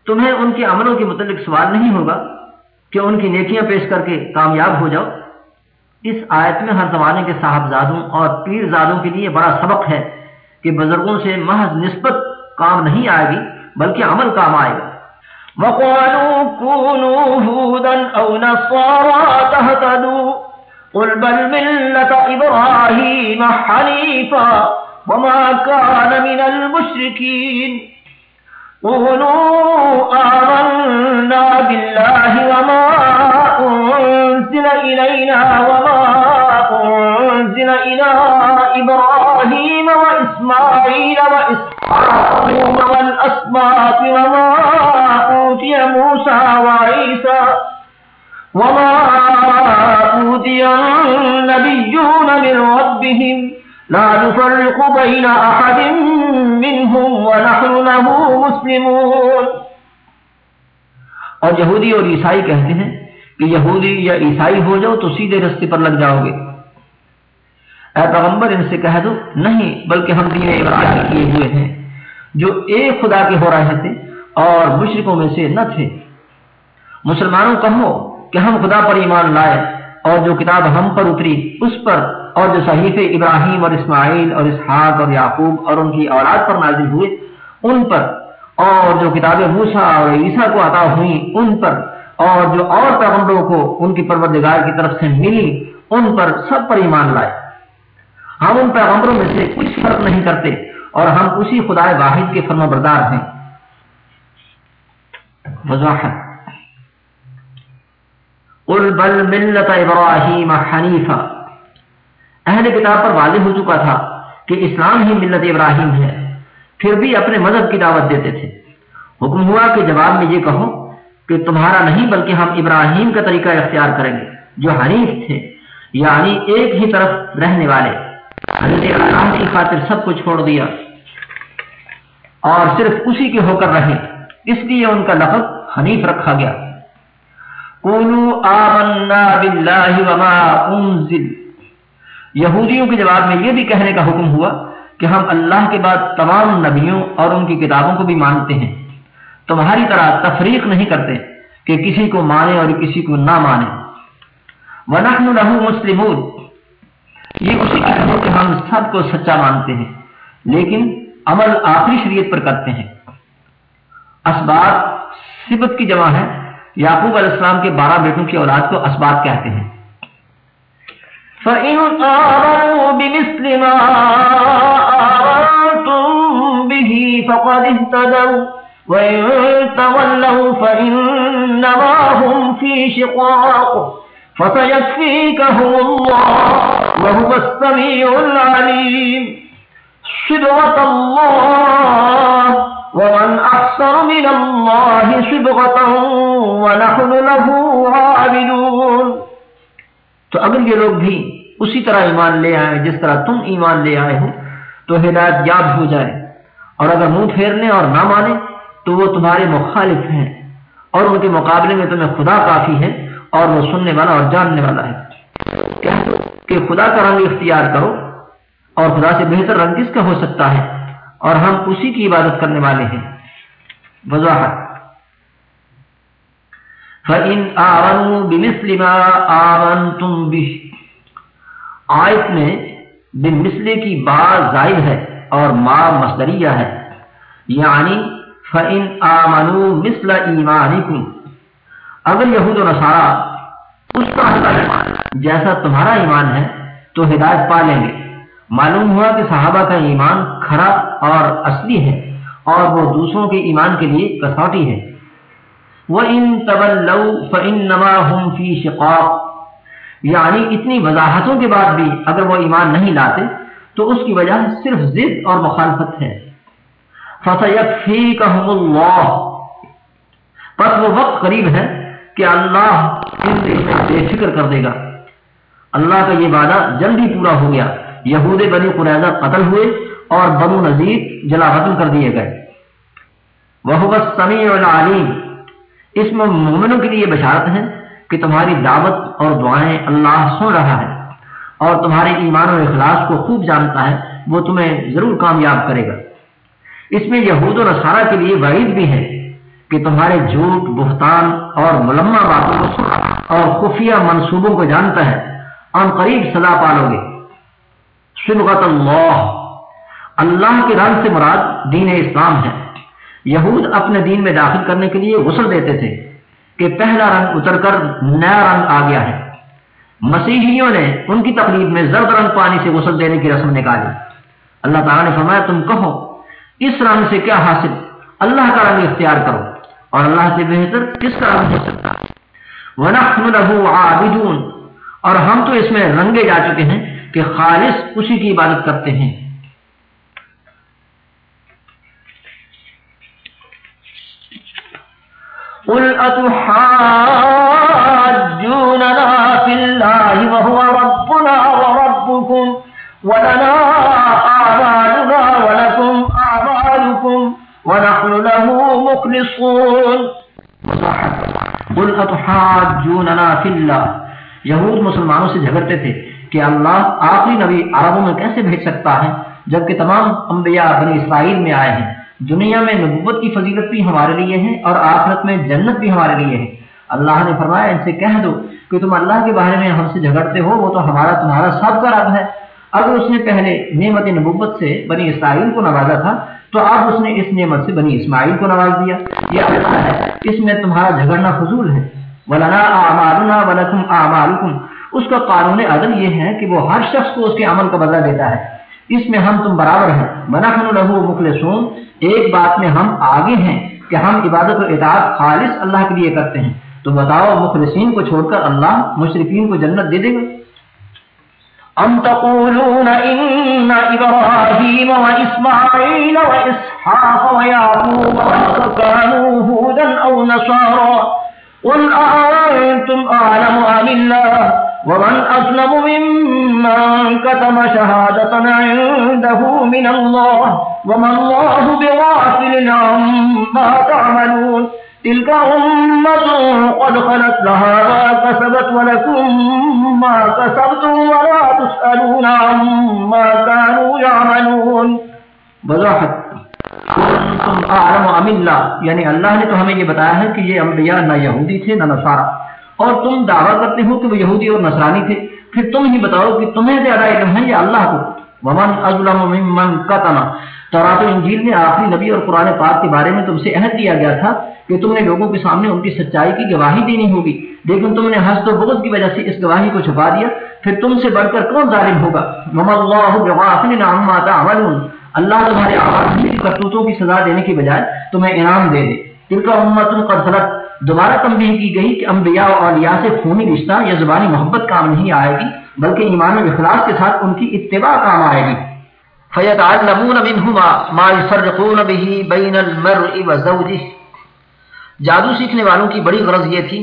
Speaker 1: تمہیں ان کے عملوں کے متعلق سوال نہیں ہوگا کہ ان کی نیکیاں پیش کر کے کامیاب ہو جاؤ۔ اس آیت میں ہر زمانے کے صاحبزادوں اور پیر زادوں کے لیے بڑا سبق ہے کہ بزرگوں سے محض نسبت کام نہیں آئے گی، بلکہ عمل کام آئے گا۔
Speaker 2: وقالوا كونوا هودا أو نصارى تهتدوا قل بل ملة إبراهيم حنيفا وما كان من المشركين۔ قولوا آمنا بالله وما أنزل إلينا وما أنزل إلى إبراهيم وإسماعيل وإسحاق والأسباط وما أوتي موسى وعيسى وما أوتي النبيون من ربهم لا نفرق بين أحد منهم ونحن له مسلمون۔
Speaker 1: اور یہودی اور عیسائی کہتے ہیں کہ یہودی یا عیسائی ہو جاؤ تو سیدھے رستے پر لگ جاؤ گے۔ اے پیغمبر، ان سے کہہ دو، نہیں، بلکہ ہم دین ابراہیم کیے ہوئے ہیں، جو ایک خدا کے ہو رہے تھے اور مشرقوں میں سے نہ تھے۔ مسلمانوں، کہو کہ ہم خدا پر ایمان لائے اور جو کتاب ہم پر اتری، اس پر اور جو صحیح ابراہیم اور اسماعیل اور اسحاق اور یعقوب اور ان کی اولاد پر نازل ہوئے، ان پر اور جو کتابیں موسا اور عیسیٰ کو عطا ہوئی ان پر اور جو اور پیغمبروں کو ان کی پروردگار کی طرف سے ملی، ان پر سب پر ایمان لائے۔ ہم ان پیغمبروں میں سے کچھ فرق نہیں کرتے اور ہم اسی خدا واحد کے فرما بردار ہیں۔ وضاحت۔ قل بل ملت ابراہیم حنیفہ اہل کتاب پر واضح ہو چکا تھا کہ اسلام ہی ملت ابراہیم ہے، پھر بھی اپنے مذہب کی دعوت دیتے تھے۔ حکم ہوا کہ جواب میں یہ کہو کہ تمہارا نہیں بلکہ ہم ابراہیم کا طریقہ اختیار کریں گے، جو حنیف تھے یعنی ایک ہی طرف رہنے والے۔ حضرت اللہ کی خاطر سب کو چھوڑ دیا۔ اور صرف اسی کے ہو کر رہے۔ اس لیے ان کا لفظ حنیف رکھا گیا۔ آمنا باللہ وما انزل۔ یہودیوں کے جواب میں یہ بھی کہنے کا حکم ہوا کہ ہم اللہ کے بعد تمام نبیوں اور ان کی کتابوں کو بھی مانتے ہیں۔ تمہاری طرح تفریق نہیں کرتے کہ کسی کو مانے اور کسی کو نہ مانے ونحن له مسلمون۔ یہ اسی کی کہ ہم سب کو سچا مانتے ہیں، لیکن عمل آخری شریعت پر کرتے ہیں۔ اسباب صفت کی جمع ہے۔ یعقوب علیہ السلام کے بارہ بیٹوں کی اولاد کو اسباب کہتے ہیں۔
Speaker 2: فإن بمثل ما آمنتم به فقد اهتدوا۔
Speaker 1: تو اگر یہ لوگ بھی اسی طرح ایمان لے آئے جس طرح تم ایمان لے آئے ہو، تو ہدایت یاد ہو جائے۔ اور اگر منہ پھیرنے اور نہ مانے تو وہ تمہارے مخالف ہیں اور ان کے مقابلے میں تمہیں خدا کافی ہے اور وہ سننے والا اور جاننے والا ہے۔ کہہ دو کہ خدا کا رنگ اختیار کرو اور خدا سے بہتر رنگ کس کا ہو سکتا ہے؟ اور ہم اسی کی عبادت کرنے والے ہیں۔ وضاحت۔ فَإِنْ آمَنُوا بِمِثْلِ مَا آمَنْتُمْ بِهِ۔ آیت میں بمثلے کی با زائد ہے اور ما مصدریہ ہے۔ یعنی فَإِنْ آمَنُوا مِثْلَ إِيمَانِكُمْ۔ اگر یہود و نصارہ اس کا جیسا تمہارا ایمان ہے، تو ہدایت پا لیں گے۔ معلوم ہوا کہ صحابہ کا ایمان کھڑا اور اصلی ہے، اور وہ دوسروں کے ایمان کے لیے کسوٹی ہے۔ وہ ان طبل فی شقاق۔ یعنی اتنی وضاحتوں کے بعد بھی اگر وہ ایمان نہیں لاتے، تو اس کی وجہ صرف ضد اور مخالفت ہے۔ فصیت اللہ پس وہ وقت قریب ہے کہ اللہ ان بے فکر کر دے گا۔ اللہ کا یہ وعدہ جلدی پورا ہو گیا۔ یہود بنی قریضہ قتل ہوئے اور بنو نذیر جلا ختم کر دیے گئے۔ وہ سمیع العلیم اس میں مومنوں کے لیے بشارت ہے کہ تمہاری دعوت اور دعائیں اللہ سن رہا ہے اور تمہارے ایمان و اخلاص کو خوب جانتا ہے، وہ تمہیں ضرور کامیاب کرے گا۔ اس میں یہود و نصارہ کے لیے وعید بھی ہے کہ تمہارے جھوٹ، بہتان اور ملمہ باتوں کو اور خفیہ منصوبوں کو جانتا ہے۔ ان قریب سزا پالو گے۔ صبغت اللہ۔ اللہ کے رنگ سے مراد دین اسلام ہے۔ یہود اپنے دین میں داخل کرنے کے لیے غسل دیتے تھے کہ پہلا رنگ اتر کر نیا رنگ آ گیا ہے۔ مسیحیوں نے ان کی تقریب میں زرد رنگ پانی سے غسل دینے کی رسم نکالی۔ اللہ تعالیٰ نے فرمایا، تم کہو اس رنگ سے کیا حاصل؟ اللہ کا رنگ اختیار کرو اور اللہ سے بہتر کس کا رنگ ہو سکتا اور ہم تو اس میں رنگے جا چکے ہیں کہ خالص اسی کی عبادت کرتے ہیں۔
Speaker 2: قل أتحاجوننا في الله وهو ربنا وربكم ولنا أعمالنا ولكم أعمالكم ونحن له مخلصون
Speaker 1: قل أتحاجوننا في الله یہود مسلمانوں سے جھگڑتے تھے کہ اللہ آخری نبی عربوں میں کیسے بھیج سکتا ہے جبکہ تمام انبیاء بنی اسرائیل میں آئے ہیں۔ دنیا میں نبوت کی فضیلت بھی ہمارے لیے ہے اور آخرت میں جنت بھی ہمارے لیے ہے۔ اللہ نے فرمایا، ان سے کہہ دو کہ تم اللہ کے بارے میں ہم سے جھگڑتے ہو، وہ تو ہمارا تمہارا سب کا رب ہے۔ اگر اس نے پہلے نعمت نبوت سے بنی اسرائیل کو نوازا تھا تو اب اس نے اس نعمت سے بنی اسماعیل کو نواز دیا۔ یہ اللہ ہے، اس میں تمہارا جھگڑنا فضول ہے۔ ولنا اعمالنا ولکم اعمالکم اس کا قانون عدل یہ ہے کہ وہ ہر شخص کو اس کے عمل کا بدلہ دیتا ہے۔ اس میں ہم تم برابر ہیں۔ منحن لہو مخلصون۔ ایک بات میں ہم آگے ہیں کہ ہم عبادت و اطاعت خالص اللہ کے لیے کرتے ہیں۔ تو بتاؤ مخلصین کو چھوڑ کر اللہ مشرقین کو جنت دے دے گا؟
Speaker 2: ام تقولون ان ابراہیم و اسماعیل و كانوا هودا او نصارا قل انتم اعلم ام الله ومن أظلم ممن كتم شهادة عنده من الله وما الله بغافل عما تعملون تلك أمة قد خلت لها ما كسبت ولكم ما كسبتم ولا تسألون عما كانوا يعملون
Speaker 1: وضاحت تم اعلم ام اللہ یعنی اللہ نے تو ہمیں یہ بتایا ہے کہ یہ انبیاء نہ یہودی تھے نہ نصارہ اور تم دعویٰ کرتے ہو کہ وہ یہودی اور نصرانی تھے پھر تم ہی بتاؤ کہ تمہیں زیادہ علم ہے یا اللہ کو ومن ازلم ممن قتل تورات و انجیل میں آخری نبی اور قرآن پاک کے بارے میں تم سے عہد دیا گیا تھا کہ تم نے لوگوں کے سامنے ان کی سچائی کی گواہی دینی ہوگی۔ لیکن تم نے حسد و بغض کی وجہ سے اس گواہی کو چھپا دیا۔ پھر تم سے بڑھ کر کون ظالم ہوگا؟ مم اللہ بغافل تعملون۔ اللہ تمہارے کی کرتوتوں کی سزا دینے کی بجائے تمہیں انعام دے دے۔ تل کا امت قد دوبارہ تنبیہ کی گئی کہ انبیاء اور اولیاء سے خونی رشتہ یا زبانی محبت کام نہیں آئے گی، بلکہ ایمان و اخلاص کے ساتھ ان کی اتباع کام آئے گی۔ فَيَتَعَلَّمُونَ مِنْهُمَا مَا يُفَرِّقُونَ بِهِ بَيْنَ الْمَرْءِ وَزَوْجِهِ جادو سیکھنے والوں کی بڑی غرض یہ تھی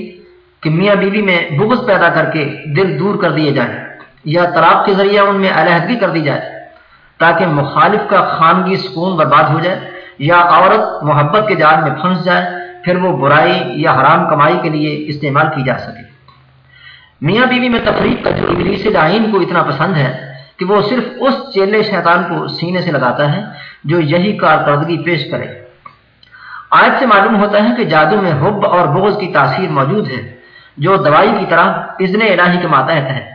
Speaker 1: کہ میاں بیوی میں بغض پیدا کر کے دل دور کر دیے جائیں یا طلاق کے ذریعہ ان میں علیحدگی کر دی جائے تاکہ مخالف کا خانگی سکون برباد ہو جائے یا عورت محبت کے جال میں پھنس جائے، پھر وہ برائی یا حرام کمائی کے لیے استعمال کی جا سکے۔ میاں بیوی میں تفریق کا جو ابلیس دائین کو اتنا پسند ہے کہ وہ صرف اس چیلے شیطان کو سینے سے لگاتا ہے جو یہی کارکردگی پیش کرے۔ آج سے معلوم ہوتا ہے کہ جادو میں حب اور بغض کی تاثیر موجود ہے، جو دوائی کی طرح اذن الہی کے ماتحت ہے۔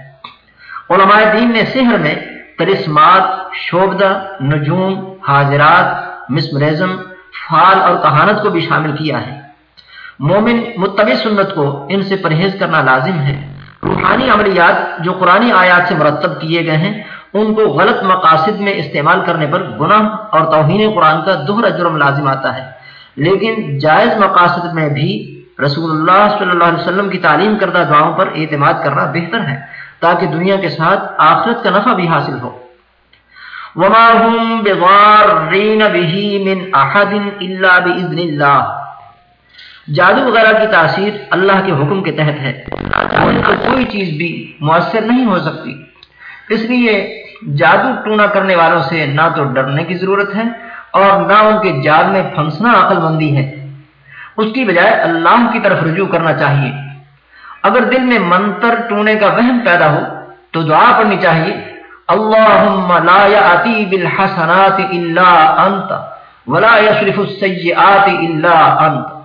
Speaker 1: علماء دین نے سحر میں کرسمات شوبدہ، نجوم، حاضرات مسمرزم فال اور کہانت کو بھی شامل کیا ہے۔ مومن متبع سنت کو ان سے پرہیز کرنا لازم ہے۔ روحانی عملیات جو قرآن آیات سے مرتب کیے گئے ہیں، ان کو غلط مقاصد میں استعمال کرنے پر گناہ اور توہین قرآن کا دوہرا جرم لازم آتا ہے۔ لیکن جائز مقاصد میں بھی رسول اللہ صلی اللہ علیہ وسلم کی تعلیم کردہ دعاؤں پر اعتماد کرنا بہتر ہے، تاکہ دنیا کے ساتھ آخرت کا نفع بھی حاصل ہو۔ وما هم بضارین به من احد الا باذن اللہ جادو وغیرہ کی تاثیر اللہ کے حکم کے تحت ہے۔ ان کو کوئی چیز بھی مؤثر نہیں ہو سکتی۔ اس لیے جادو ٹونا کرنے والوں سے نہ تو ڈرنے کی ضرورت ہے اور نہ ان کے جال میں پھنسنا عقل مندی ہے۔ اس کی بجائے اللہ کی طرف رجوع کرنا چاہیے۔ اگر دل میں منتر ٹونے کا وہم پیدا ہو تو دعا پڑھنی چاہیے۔ اللہم لا یاتی بالحسنات الا انت ولا یصرف السیئات الا انت۔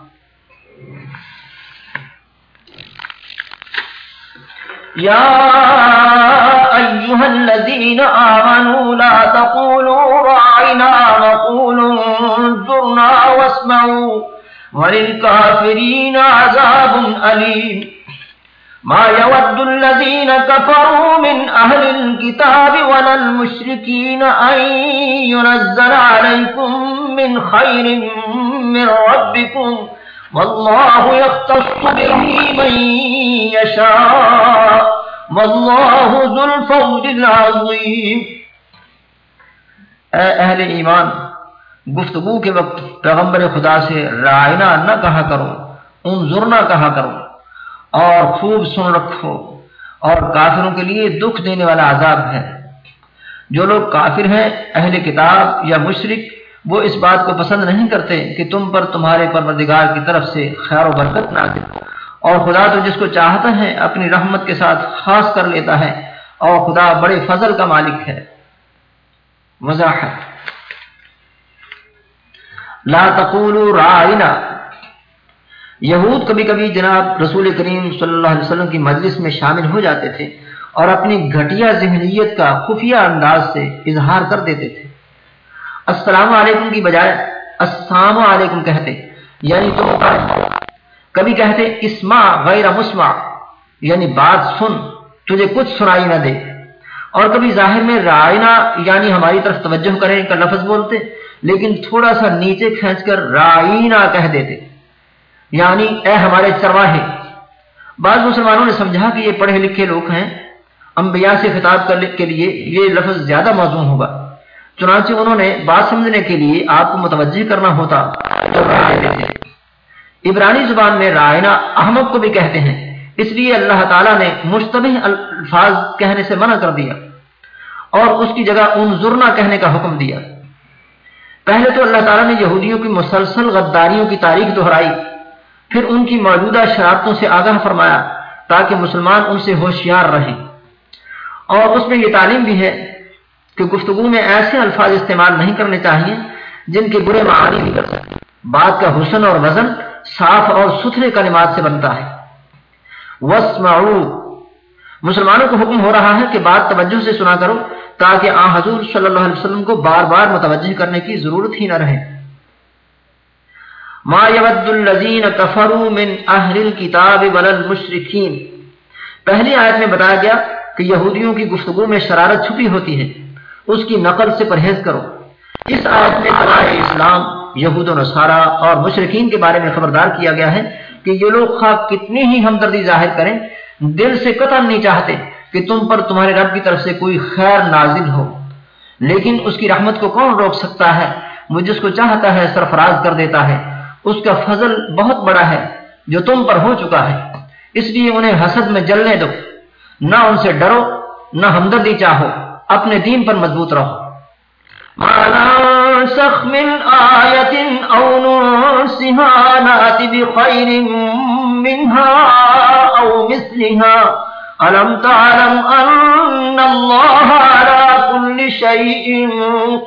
Speaker 2: يا أيها الذين آمنوا لا تقولوا رعنا نقول انظرنا واسمعوا وللكافرين عذاب أليم. ما يود الذين كفروا من أهل الكتاب ولا المشركين أن ينزل عليكم من خير من ربكم والله يختص به من يشاء. والله ذو الفضل العظيم.
Speaker 1: اے اہل ایمان، گفتگو کے وقت پیغمبر خدا سے رائنا نہ کہا کرو، انظر نہ کہا کرو، اور خوب سن رکھو، اور کافروں کے لیے دکھ دینے والا عذاب ہے۔ جو لوگ کافر ہیں، اہل کتاب یا مشرق وہ اس بات کو پسند نہیں کرتے کہ تم پر تمہارے پروردگار کی طرف سے خیر و برکت نہ دے اور خدا تو جس کو چاہتا ہے اپنی رحمت کے ساتھ خاص کر لیتا ہے اور خدا بڑے فضل کا مالک ہے۔ وضاحت۔ لا تقولوا رائنا یہود کبھی کبھی جناب رسول کریم صلی اللہ علیہ وسلم کی مجلس میں شامل ہو جاتے تھے اور اپنی گھٹیا ذہنیت کا خفیہ انداز سے اظہار کر دیتے تھے۔ السلام علیکم کی بجائے السلام علیکم کہتے یعنی تم کبھی کہتے اسما غیر مسما یعنی بات سن، تجھے کچھ سنائی نہ دے۔ اور کبھی ظاہر میں رائنا یعنی ہماری طرف توجہ کریں کا لفظ بولتے، لیکن تھوڑا سا نیچے کھینچ کر رائنا کہہ دیتے۔ یعنی اے ہمارے چرواہے، بعض مسلمانوں نے سمجھا کہ یہ پڑھے لکھے لوگ ہیں، انبیاء سے خطاب کے لیے یہ لفظ زیادہ موزوں ہوگا۔ چنانچہ انہوں نے بات سمجھنے کے لیے آپ کو متوجہ کرنا ہوتا تو رائے دیتے عبرانی زبان میں رائنا احمد کو بھی کہتے ہیں۔ اس لیے اللہ تعالیٰ نے مشتبہ الفاظ کہنے سے منع کر دیا اور اس کی جگہ ان ضرنا کہنے کا حکم دیا۔ پہلے تو اللہ تعالیٰ نے یہودیوں کی مسلسل غداریوں کی تاریخ دہرائی۔ پھر ان کی موجودہ شرارتوں سے آگاہ فرمایا تاکہ مسلمان ان سے ہوشیار رہیں۔ اور اس میں یہ تعلیم بھی ہے کہ گفتگو میں ایسے الفاظ استعمال نہیں کرنے چاہیے جن کے برے معانی بھی کر سکتے۔ بات کا حسن اور وزن صاف اور ستھرے کلمات سے بنتا ہے۔ وسمعو مسلمانوں کو حکم ہو رہا ہے کہ بات توجہ سے سنا کرو، تاکہ آ حضور صلی اللہ علیہ وسلم کو بار بار متوجہ کرنے کی ضرورت ہی نہ رہے۔ ما يود الذين كفروا من اهل الكتاب ولا المشركين پہلی آیت میں بتایا گیا کہ یہودیوں کی گفتگو میں شرارت چھپی ہوتی ہے۔ اس کی نقل سے پرہیز کرو۔ اس آیت میں طرح اسلام، یہود و نصارہ اور مشرقین کے بارے میں خبردار کیا گیا ہے کہ یہ لوگ خواہ کتنی ہی ہمدردی ظاہر کریں، دل سے قطع نہیں چاہتے کہ تم پر تمہارے رب کی طرف سے کوئی خیر نازل ہو۔ لیکن اس کی رحمت کو کون روک سکتا ہے؟ وہ جس کو چاہتا ہے، سرفراز کر دیتا ہے۔ اس کا فضل بہت بڑا ہے جو تم پر ہو چکا ہے۔ اس لیے انہیں حسد میں جلنے دو۔ نہ ان سے ڈرو، نہ ہمدردی چاہو۔ اپنے دین پر مضبوط رہو۔
Speaker 2: من آية أو ننسها نأت بخير منها أو مثلها ألم تعلم أن الله على كل شيء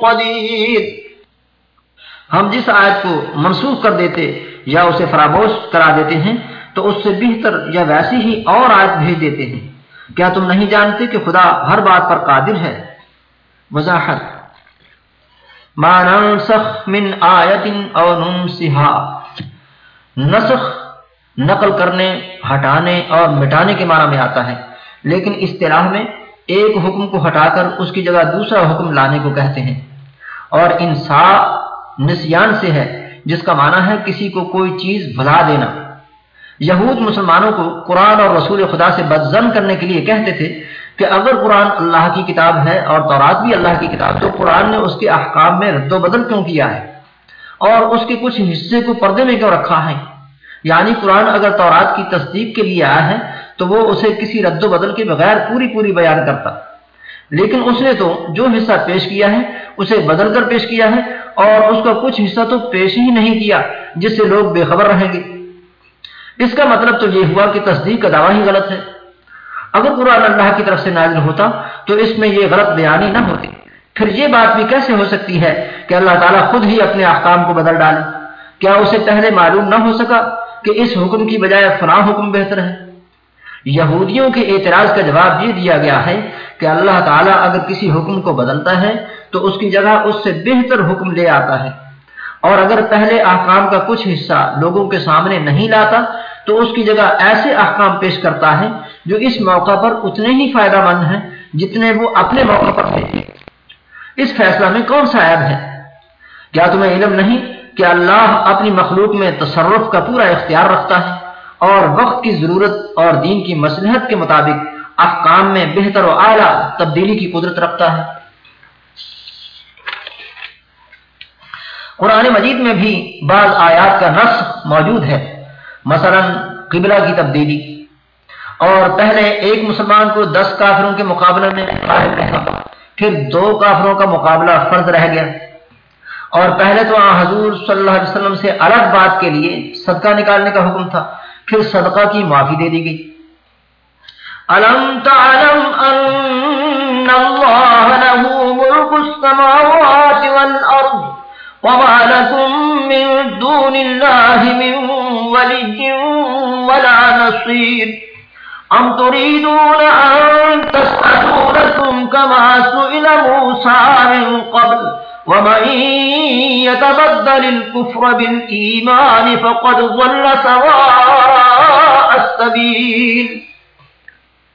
Speaker 2: قدير۔
Speaker 1: ہم جس آیت کو منسوخ کر دیتے یا اسے فراموش کرا دیتے ہیں تو اس سے بہتر یا ویسی ہی اور آیت بھیج دیتے ہیں۔ کیا تم نہیں جانتے کہ خدا ہر بات پر قادر ہے؟ وضاحت ما ننسخ من آیت او ننسها نسخ نقل کرنے، ہٹانے اور مٹانے کے معنی میں آتا ہے، لیکن اصطلاح میں ایک حکم کو ہٹا کر اس کی جگہ دوسرا حکم لانے کو کہتے ہیں۔ اور انسا نسیان سے ہے، جس کا معنی ہے کسی کو کوئی چیز بھلا دینا۔ یہود مسلمانوں کو قرآن اور رسول خدا سے بدزن کرنے کے لیے کہتے تھے کہ اگر قرآن اللہ کی کتاب ہے اور تورات بھی اللہ کی کتاب تو قرآن نے اس کے احکام میں رد و بدل کیوں کیا ہے؟ اور اس کے کچھ حصے کو پردے میں کیوں رکھا ہے؟ یعنی قرآن اگر تورات کی تصدیق کے لیے آیا ہے، تو وہ اسے کسی رد و بدل کے بغیر پوری پوری بیان کرتا۔ لیکن اس نے تو جو حصہ پیش کیا ہے، اسے بدل کر پیش کیا ہے، اور اس کا کچھ حصہ تو پیش ہی نہیں کیا، جس سے لوگ بے خبر رہیں گے۔ اس کا مطلب تو یہ ہوا کہ تصدیق کا دعویٰ ہی غلط ہے۔ اگر قرآن اللہ کی طرف سے نازل ہوتا تو اس میں یہ غلط بیانی نہ ہوتی۔ پھر یہ بات بھی کیسے ہو سکتی ہے کہ اللہ تعالیٰ خود ہی اپنے احکام کو بدل ڈالے؟ کیا اسے پہلے معلوم نہ ہو سکا کہ اس حکم کی بجائے فلاں حکم بہتر ہے؟ یہودیوں کے اعتراض کا جواب یہ دیا گیا ہے کہ اللہ تعالیٰ اگر کسی حکم کو بدلتا ہے تو اس کی جگہ اس سے بہتر حکم لے آتا ہے۔ اور اگر پہلے احکام کا کچھ حصہ لوگوں کے سامنے نہیں لاتا تو اس کی جگہ ایسے احکام پیش کرتا ہے جو اس موقع پر اتنے ہی فائدہ مند ہیں جتنے وہ اپنے موقع پر تھے اس فیصلہ میں کون سا عیب ہے؟ کیا تمہیں علم نہیں کہ اللہ اپنی مخلوق میں تصرف کا پورا اختیار رکھتا ہے اور وقت کی ضرورت اور دین کی مصلحت کے مطابق احکام میں بہتر و اعلیٰ تبدیلی کی قدرت رکھتا ہے؟ قرآن مجید میں بھی بعض آیات کا نص موجود ہے۔ مثلا قبلہ کی تبدیلی۔ اور پہلے ایک مسلمان کو دس کافروں کے مقابلے میں قائم رہا پھر دو کافروں کا مقابلہ فرض رہ گیا۔ اور پہلے تو آن حضور صلی اللہ علیہ وسلم سے الگ بات کے لیے صدقہ نکالنے کا حکم تھا۔ پھر صدقہ کی معافی دے دی گئی۔
Speaker 2: ألم تعلم أن الله له ملك السماوات والأرض وما لكم من دون الله من ولي ولا نصير أم تريدون أن تسألوا لكم كما سئل موسى من قبل ومن يتبدل الكفر بالإيمان فقد ظل سواء السبيل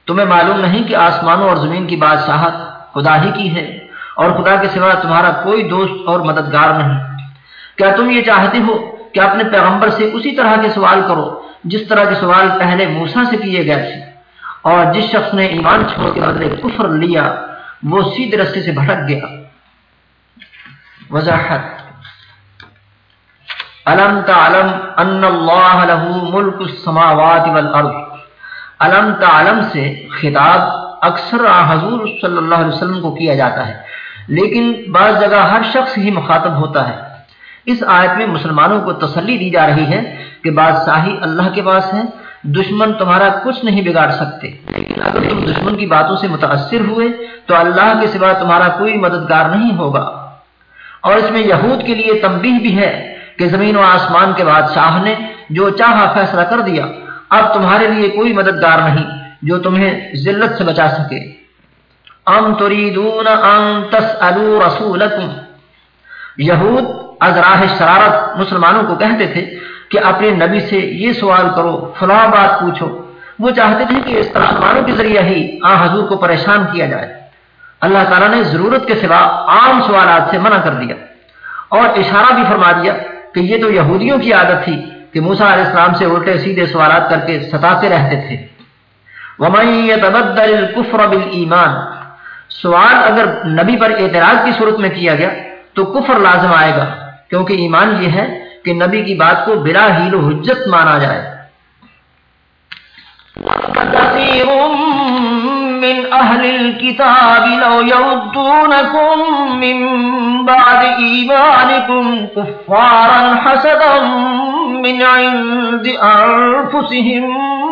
Speaker 1: تمہیں معلوم نہیں کہ آسمانوں اور زمین کی بادشاہت خدا ہی کی ہے اور خدا کے سوا تمہارا کوئی دوست اور مددگار نہیں۔ کیا تم یہ چاہتے ہو کہ اپنے پیغمبر سے اسی طرح کے سوال کرو جس طرح کے سوال پہلے موسا سے کیے گئے تھے۔ اور جس شخص نے ایمان چھوڑ کے بدلے کفر لیا، وہ سیدھے رستے سے بھٹک گیا۔ وضاحت۔ علم تعلم ان اللہ له ملک السماوات والارض؟ علم تعلم سے خطاب اکثر حضور صلی اللہ علیہ وسلم کو کیا جاتا ہے، لیکن بعض جگہ ہر شخص ہی مخاطب ہوتا ہے۔ اس آیت میں مسلمانوں کو تسلی دی جا رہی ہے کہ بادشاہی اللہ کے پاس ہے، دشمن تمہارا کچھ نہیں بگاڑ سکتے۔ لیکن اگر تم دشمن کی باتوں سے متاثر ہوئے، تو اللہ کے سوا تمہارا کوئی مددگار نہیں ہوگا۔ اور اس میں یہود کے لیے تنبیہ بھی ہے کہ زمین و آسمان کے بادشاہ نے جو چاہا فیصلہ کر دیا، اب تمہارے لیے کوئی مددگار نہیں جو تمہیں ذلت سے بچا سکے۔ ام تریدون ان تسالوا رسولکم؟ یہود از راہ شرارت مسلمانوں کو کہتے تھے کہ اپنے نبی سے یہ سوال کرو، فلاں بات پوچھو۔ وہ چاہتے تھے کہ اس طرح مسلمانوں کے ذریعے ہی آ حضور کو پریشان کیا جائے۔ اللہ تعالیٰ نے ضرورت کے سوا عام سوالات سے منع کر دیا اور اشارہ بھی فرما دیا کہ یہ تو یہودیوں کی عادت تھی کہ موسا علیہ السلام سے الٹے سیدھے سوالات کر کے ستاتے رہتے تھے۔ وَمَن يَتَبَدَّلِ الْكُفْرَ بِالْإِيمَانِ سوال اگر نبی پر اعتراض کی صورت میں کیا گیا تو کفر لازم آئے گا۔ کیونکہ ایمان یہ ہے کہ نبی کی بات کو بلا ہیل و حجت مانا جائے۔
Speaker 2: من أهل الكتاب لو يردونكم من بعد إيمانكم كفارا حسدا من عند أنفسهم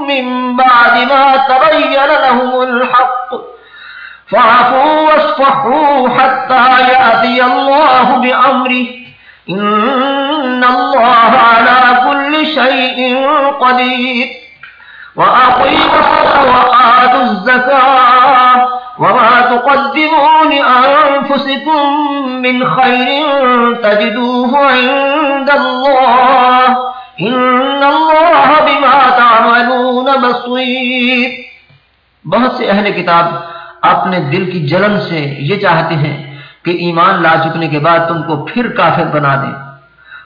Speaker 2: من بعد ما تبين لهم الحق فعفوا واصفحوا حتى يأتي الله بأمره إن الله على كل شيء قدير وأقيموا وآتوا الزكاة وما تقدموا لأنفسكم من خير تجدوه عند الله إن الله بما تعملون بصير۔
Speaker 1: بہت سے اہل کتاب اپنے دل کی جلن سے یہ چاہتے ہیں کہ ایمان لا چکنے کے بعد تم کو پھر کافر بنا دیں۔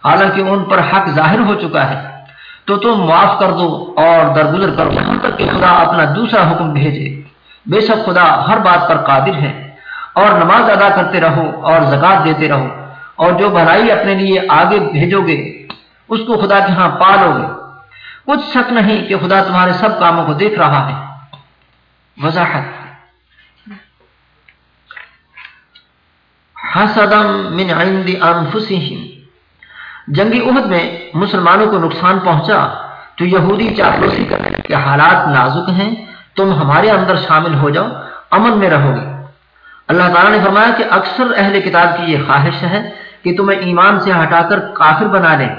Speaker 1: حالانکہ ان پر حق ظاہر ہو چکا ہے۔ تو تم معاف کر دو اور درگزر کرو۔ یہاں تک کہ خدا اپنا دوسرا حکم بھیجے۔ بے شک خدا ہر بات پر قادر ہے۔ اور نماز ادا کرتے رہو اور زکات دیتے رہو۔ اور جو بھلائی اپنے لیے آگے بھیجو گے، اس کو خدا کے ہاں پالو گے۔ کچھ شک نہیں کہ خدا تمہارے سب کاموں کو دیکھ رہا ہے۔ وضاحت۔ حسدم من عند انفسهم جنگی عہد میں مسلمانوں کو نقصان پہنچا تو یہودی چاپلوسی کرنے کہ حالات نازک ہیں۔ تم ہمارے اندر شامل ہو جاؤ، امن میں رہو گے۔ اللہ تعالیٰ نے فرمایا کہ اکثر اہل کتاب کی یہ خواہش ہے کہ تمہیں ایمان سے ہٹا کر کافر بنا دیں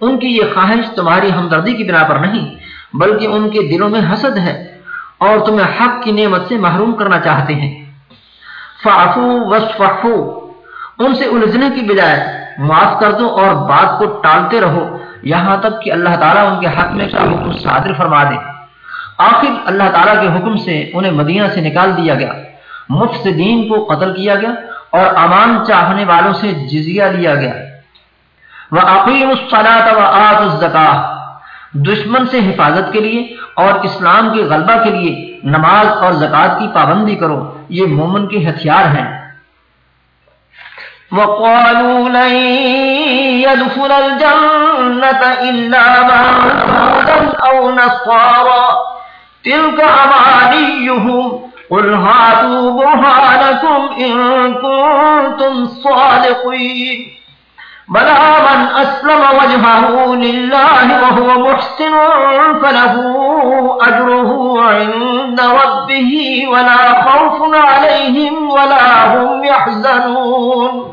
Speaker 1: ان کی یہ خواہش تمہاری ہمدردی کی بنا پر نہیں، بلکہ ان کے دلوں میں حسد ہے اور تمہیں حق کی نعمت سے محروم کرنا چاہتے ہیں۔ فافو وصفحو ان سے الجھنے کی بجائے معاف کر دو اور بات کو ٹالتے رہو۔ یہاں تک کہ اللہ تعالیٰ ان کے حق میں کا حکم صادر فرما دے۔ آخر اللہ تعالیٰ کے حکم سے انہیں مدینہ سے نکال دیا گیا۔ مفسدین کو قتل کیا گیا اور امان چاہنے والوں سے جزیہ لیا گیا۔ وہ عقیم و آت دشمن سے حفاظت کے لیے اور اسلام کے غلبہ کے لیے نماز اور زکوٰۃ کی پابندی کرو۔ یہ مومن کے ہتھیار ہیں۔
Speaker 2: وقالوا لن يدخل الجنة إلا من هودا أو نصارا. تلك أمانيهم. قل هاتوا برهانكم إن كنتم صادقين. بلى من أسلم وجهه لله وهو محسن فله أجره عند ربه ولا خوف عليهم ولا هم يحزنون.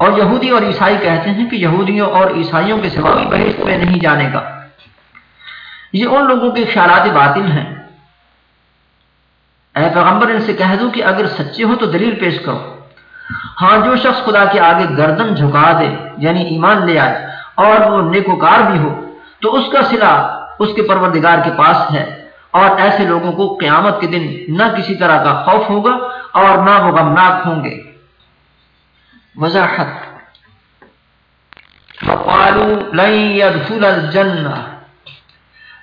Speaker 1: اور یہودی اور عیسائی کہتے ہیں کہ یہودیوں اور عیسائیوں کے سوا بحث میں نہیں جانے کا۔ یہ ان لوگوں کے خیالات باطل ہیں۔ اے پیغمبر، ان سے کہہ دو کہ اگر سچے ہو تو دلیل پیش کرو۔ ہاں جو شخص خدا کے آگے گردن جھکا دے یعنی ایمان لے آئے اور وہ نیکوکار بھی ہو، تو اس کا سلا اس کے پروردگار کے پاس ہے۔ اور ایسے لوگوں کو قیامت کے دن نہ کسی طرح کا خوف ہوگا اور نہ وہ غمناک ہوں گے۔ وضاحت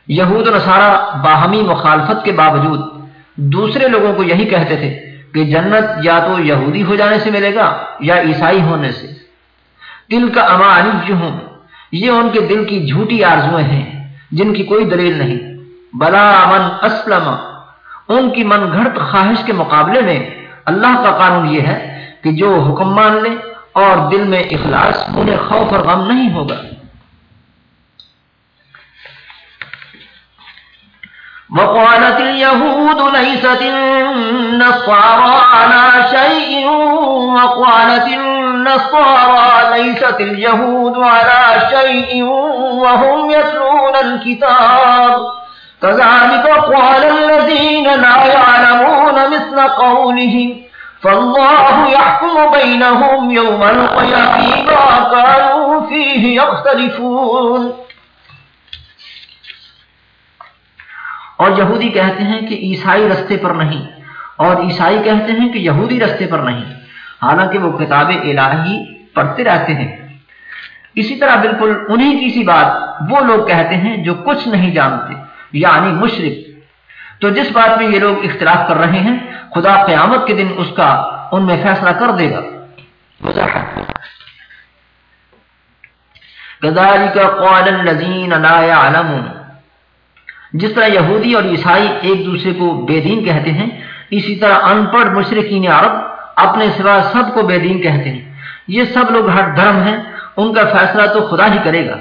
Speaker 1: یہود نصارہ باہمی مخالفت کے باوجود دوسرے لوگوں کو یہی کہتے تھے کہ جنت یا تو یہودی ہو جانے سے ملے گا یا عیسائی ہونے سے۔ دل کا امان یہ ان کے دل کی جھوٹی آرزویں ہیں جن کی کوئی دلیل نہیں۔ بلا من اسلم ان کی من گھڑت خواہش کے مقابلے میں اللہ کا قانون یہ ہے کہ جو حکم مان لے اور دل میں اخلاص، انہیں خوف اور غم نہیں ہوگا۔
Speaker 2: وقالت اليهود ليست النصارى على شيء، وقالت النصارى ليست اليهود على شيء، وهم يتلون الكتاب۔ كذلك قال الذين لا يعلمون مثل قولهم فالله يحكم بينهم يوم القيامة ما كانوا فيه يختلفون
Speaker 1: اور یہودی کہتے ہیں کہ عیسائی رستے پر نہیں، اور عیسائی کہتے ہیں کہ یہودی رستے پر نہیں۔ حالانکہ وہ کتاب الہی پڑھتے رہتے ہیں۔ اسی طرح بالکل انہی کی سی بات وہ لوگ کہتے ہیں جو کچھ نہیں جانتے یعنی مشرق تو جس بات میں یہ لوگ اختلاف کر رہے ہیں، خدا قیامت کے دن اس کا ان میں فیصلہ کر دے گا۔ جس طرح یہودی اور عیسائی ایک دوسرے کو بے دین کہتے ہیں، اسی طرح ان پڑھ مشرقین عرب اپنے سوا سب کو بے دین کہتے ہیں۔ یہ سب لوگ ہر دھرم ہیں، ان کا فیصلہ تو خدا ہی کرے گا۔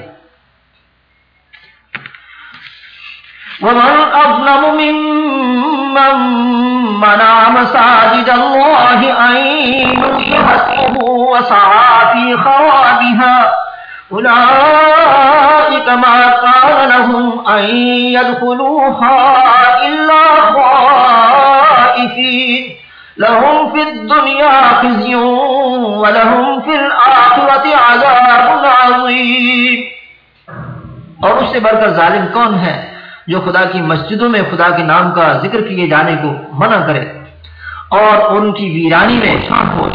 Speaker 2: ومن أظلم ممن منع مساجد الله أن يلقي اسمه وسعى في خوابها أولئك ما كان لهم أن يدخلوها إلا خائفين لهم في الدنيا خزي ولهم في الآخرة عذاب عظيم
Speaker 1: اور اس سے بڑھ کر ظالم کون ہے؟ جو خدا کی مسجدوں میں خدا کے نام کا ذکر کیے جانے کو منع کرے اور ان کی ویرانی میں شان ہو۔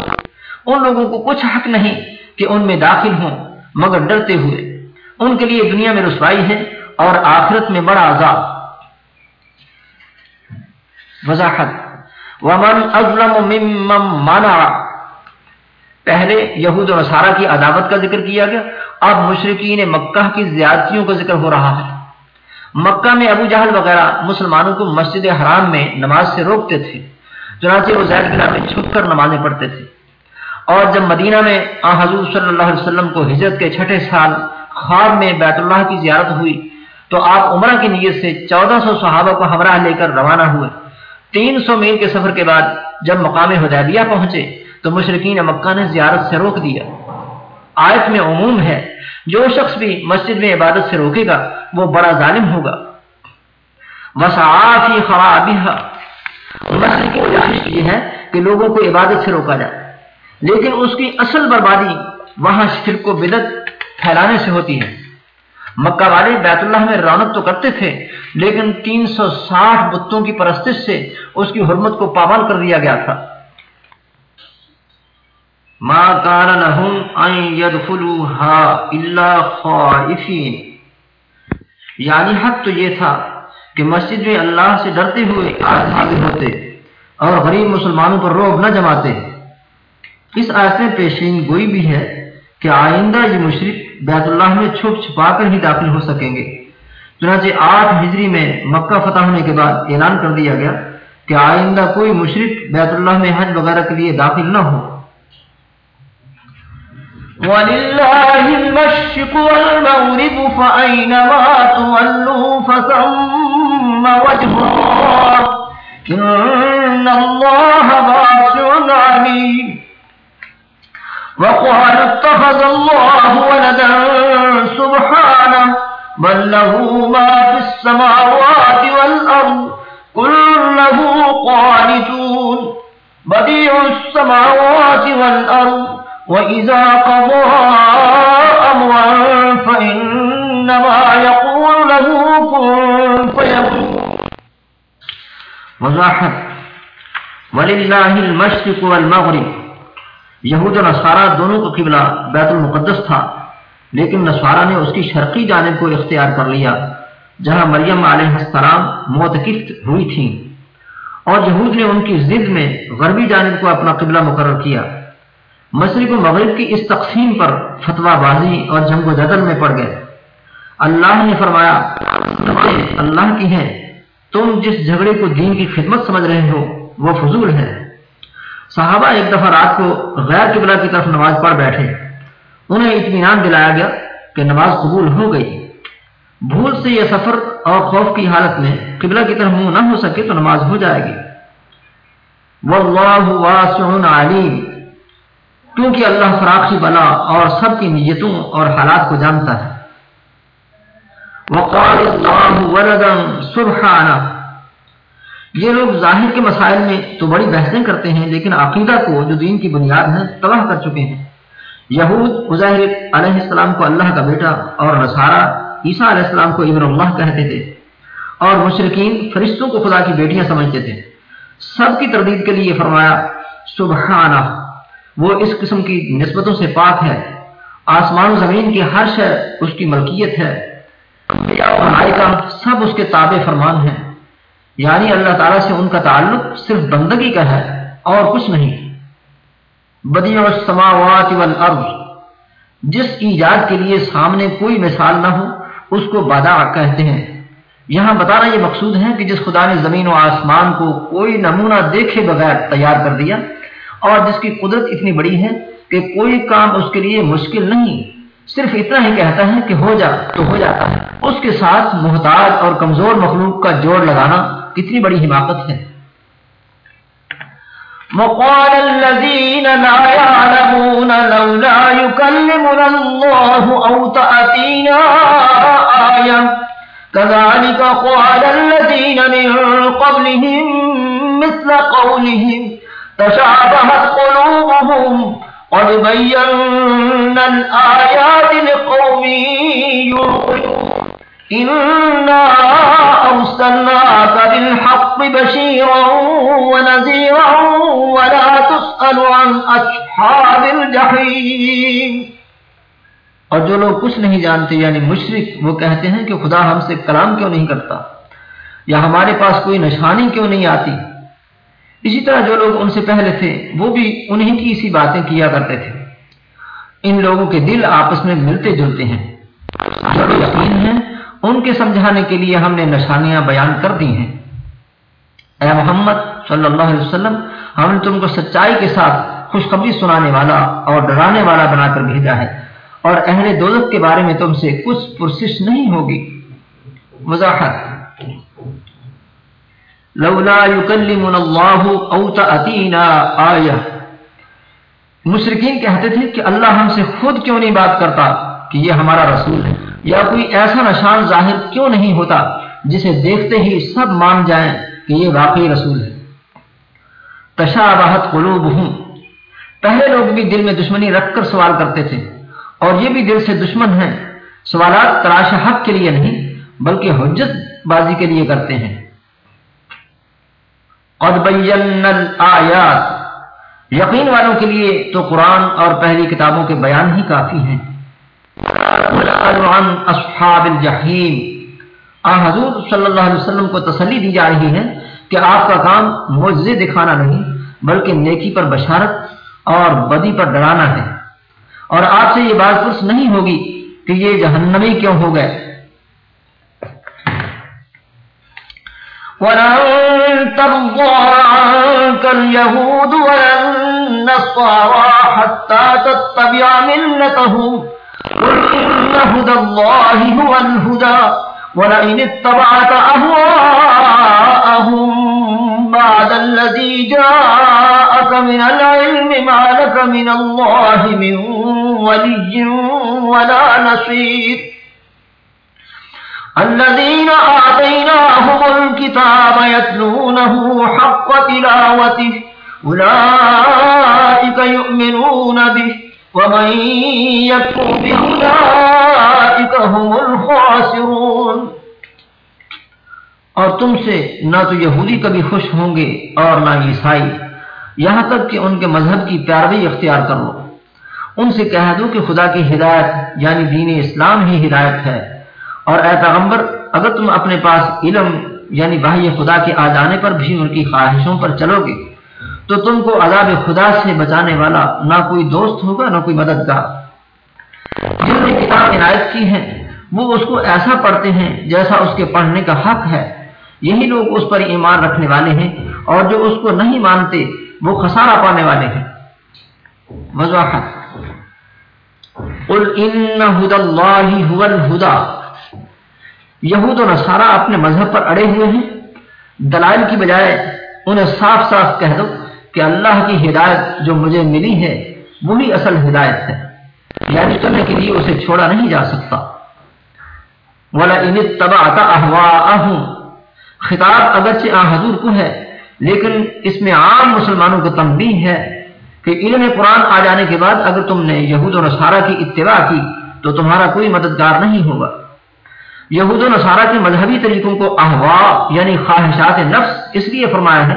Speaker 1: ان لوگوں کو کچھ حق نہیں کہ ان میں داخل ہوں، مگر ڈرتے ہوئے۔ ان کے لیے دنیا میں رسوائی ہے اور آخرت میں بڑا عذاب۔ وضاحت۔ ومن اظلم ممن منع۔ پہلے یہود و نصارہ کی عداوت کا ذکر کیا گیا، اب مشرقین مکہ کی زیادتیوں کا ذکر ہو رہا ہے۔ مکہ میں ابو جہل وغیرہ مسلمانوں کو مسجد حرام میں نماز سے روکتے تھے، چنانچہ وہ زید قلعہ میں چھپ کر نمازیں پڑھتے تھے۔ اور جب مدینہ میں آ حضور صلی اللہ علیہ وسلم کو ہجرت کے چھٹے سال خواب میں بیت اللہ کی زیارت ہوئی، تو آپ عمرہ کی نیت سے چودہ سو صحابہ کو ہمراہ لے کر روانہ ہوئے۔ تین سو میل کے سفر کے بعد جب مقام حدیبیہ پہنچے، تو مشرقین مکہ نے زیارت سے روک دیا۔ آیت میں عموم ہے، جو شخص بھی مسجد میں عبادت سے روکے گا، وہ بڑا ظالم ہوگا۔ وسعافی خرابہ مسجد کی کوشش یہ ہے کہ لوگوں کو عبادت سے روکا جائے۔ لیکن اس کی اصل بربادی وہاں شرک و بدت پھیلانے سے ہوتی ہے۔ مکہ والے بیت اللہ میں رونق تو کرتے تھے، لیکن تین سو ساٹھ بتوں کی پرستش سے اس کی حرمت کو پابند کر دیا گیا تھا۔ ما كان لهم ان يدخلوها الا خائفين۔ یعنی حق تو یہ تھا کہ مسجد میں اللہ سے ڈرتے ہوئے حاضر ہوتے اور غریب مسلمانوں پر روب نہ جماتے۔ اس آیت میں پیشین گوئی بھی ہے کہ آئندہ یہ مشرق بیت اللہ میں چھپ چھپا کر ہی داخل ہو سکیں گے۔ چنانچہ آٹھ ہجری میں مکہ فتح ہونے کے بعد اعلان کر دیا گیا کہ آئندہ کوئی مشرق بیت اللہ میں حج وغیرہ کے لیے داخل نہ ہو۔
Speaker 2: ولله المشق والمغرب، فأينما تولوا فثم وجه الله. إن الله باسع عليم. وقال اتخذ الله ولدا سبحانه، بل له ما في السماوات والأرض، كل له قانتون. بديع السماوات والأرض. وَإِذَا قَضَى أَمْرًا فَإِنَّمَا يَقُولُ لَهُ كُن فَيَكُونُ.
Speaker 1: وضاحت وَلِلَّهِ الْمَشْرِقُ وَالْمَغْرِبُ. یہود و نصارہ دونوں کا قبلہ بیت المقدس تھا، لیکن نصارہ نے اس کی شرقی جانب کو اختیار کر لیا، جہاں مریم علیہ السلام موتقف ہوئی تھیں، اور یہود نے ان کی ضد میں غربی جانب کو اپنا قبلہ مقرر کیا۔ مشرق و مغرب کی اس تقسیم پر فتوا بازی اور جنگ و جدل میں پڑ گئے۔ اللہ نے فرمایا اللہ کی ہے۔ تم جس جھگڑے کو دین کی خدمت سمجھ رہے ہو، وہ فضول ہے۔ صحابہ ایک دفعہ رات کو غیر قبلہ کی طرف نماز پڑھ بیٹھے۔ انہیں اطمینان دلایا گیا کہ نماز قبول ہو گئی۔ بھول سے یہ سفر اور خوف کی حالت میں قبلہ کی طرف منہ نہ ہو سکے تو نماز ہو جائے گی۔ واللہ واسع علیم۔ کیونکہ اللہ فراخی بلا اور سب کی نیتوں اور حالات کو جانتا ہے۔ وقال اللہ یہ لوگ ظاہر کے مسائل میں تو بڑی بحثیں کرتے ہیں، لیکن عقیدہ کو جو دین کی بنیاد ہے، تباہ کر چکے ہیں۔ یہود ظاہر علیہ السلام کو اللہ کا بیٹا اور نصارہ عیسیٰ علیہ السلام کو ابن اللہ کہتے تھے۔ اور مشرقین فرشتوں کو خدا کی بیٹیاں سمجھتے تھے۔ سب کی تردید کے لیے فرمایا، سبحانہ۔ وہ اس قسم کی نسبتوں سے پاک ہے۔ آسمان و زمین کی ہر شے اس کی ملکیت ہے۔ سب اس کے تابع فرمان ہیں۔ یعنی اللہ تعالیٰ سے ان کا تعلق صرف بندگی کا ہے اور کچھ نہیں۔ بدیع السماوات والارض۔ جس ایجاد کے لیے سامنے کوئی مثال نہ ہو، اس کو بادا کہتے ہیں۔ یہاں بتانا یہ مقصود ہے کہ جس خدا نے زمین و آسمان کو کوئی نمونہ دیکھے بغیر تیار کر دیا اور جس کی قدرت اتنی بڑی ہے کہ کوئی کام اس کے لیے مشکل نہیں، صرف اتنا ہی کہتا ہے کہ ہو جا تو ہو جاتا ہے۔ اس کے ساتھ محتاج اور کمزور مخلوق کا جوڑ لگانا کتنی بڑی حماقت ہے۔
Speaker 2: وقال الذين لا يعلمون لولا يكلمنا الله أو تأتينا آية، كذلك قال الذين من قبلهم مثل قولهم تشابهت قلوبهم قد بينا الآيات لقوم يوقنون إنا أرسلناك بالحق بشيرا ونذيرا ولا تسأل عن أصحاب الجحيم
Speaker 1: اور جو لوگ کچھ نہیں جانتے یعنی مشرق وہ کہتے ہیں کہ خدا ہم سے کلام کیوں نہیں کرتا؟ یا ہمارے پاس کوئی نشانی کیوں نہیں آتی؟ اسی طرح جو لوگ ان سے پہلے تھے، وہ بھی انہی کی اسی باتیں کیا کرتے تھے۔ ان لوگوں کے دل آپس میں ملتے جلتے ہیں۔ یقین ہیں ان کے سمجھانے کے لیے ہم نے نشانیاں بیان کر دی ہیں۔ اے محمد صلی اللہ علیہ وسلم، ہم نے تم کو سچائی کے ساتھ خوشخبری سنانے والا اور ڈرانے والا بنا کر بھیجا ہے۔ اور اہل دولت کے بارے میں تم سے کچھ پرسش نہیں ہوگی۔ وضاحت۔ لولا يكلمنا الله او تاتينا آیہ مشرقین کہتے تھے کہ اللہ ہم سے خود کیوں نہیں بات کرتا کہ یہ ہمارا رسول ہے؟ یا کوئی ایسا نشان ظاہر کیوں نہیں ہوتا جسے دیکھتے ہی سب مان جائیں کہ یہ واقعی رسول ہے؟ تشابہت قلوبہم۔ پہلے لوگ بھی دل میں دشمنی رکھ کر سوال کرتے تھے، اور یہ بھی دل سے دشمن ہیں۔ سوالات تراش حق کے لیے نہیں، بلکہ حجت بازی کے لیے کرتے ہیں۔ قد بینا الآیات یقین والوں کے لیے تو قرآن اور پہلی کتابوں کے بیان ہی کافی ہیں۔ عن اصحاب الجحیم۔ آن حضور صلی اللہ علیہ وسلم کو تسلی دی جا رہی ہے کہ آپ کا کام معجزے دکھانا نہیں، بلکہ نیکی پر بشارت اور بدی پر ڈرانا ہے۔ اور آپ سے یہ بات پرس نہیں ہوگی کہ یہ جہنمی کیوں ہو گئے؟
Speaker 2: ولن ترضى عنك اليهود ولا النصارى حتى تتبع ملتهم. قل إن هدى الله هو الهدى. ولئن اتبعت أهواءهم بعد الذي جاءك من العلم ما لك من الله من ولي ولا نصير. الذين آتيناهم الكتاب يتلونه حق تلاوته، أولئك يؤمنون به، ومن يكفر به أولئك هم الخاسرون۔
Speaker 1: اور تم سے نہ تو یہودی کبھی خوش ہوں گے اور نہ عیسائی۔ یہاں تک کہ ان کے مذہب کی پیروی اختیار کر لو۔ ان سے کہہ دو کہ خدا کی ہدایت یعنی دین اسلام ہی ہدایت ہے۔ اور اے پیغمبر، اگر تم اپنے پاس علم یعنی باہی خدا کے آ جانے پر بھی ان کی خواہشوں پر چلو گے، تو تم کو عذاب خدا سے بچانے والا نہ کوئی دوست ہوگا، نہ کوئی مددگار۔ جن نے کتاب عنایت کی ہے، وہ اس کو ایسا پڑھتے ہیں جیسا اس کے پڑھنے کا حق ہے۔ یہی لوگ اس پر ایمان رکھنے والے ہیں، اور جو اس کو نہیں مانتے، وہ خسارہ پانے والے ہیں۔ وضاحت۔ قل ان هدى الله هو الهدى یہود و نصارہ اپنے مذہب پر اڑے ہوئے ہیں۔ دلائل کی بجائے انہیں صاف صاف کہہ دو کہ اللہ کی ہدایت جو مجھے ملی ہے، وہی اصل ہدایت ہے۔ یعنی کرنے کے لیے اسے چھوڑا نہیں جا سکتا۔ ولا ان تبا خطاب اگرچہ آ حضور کو ہے، لیکن اس میں عام مسلمانوں کو تنبیہ ہے کہ علم قرآن آ جانے کے بعد اگر تم نے یہود و نصارہ کی اتباع کی تو تمہارا کوئی مددگار نہیں ہوگا۔ یہود و نصارہ کے مذہبی طریقوں کو احوا یعنی خواہشات نفس اس لیے فرمایا ہے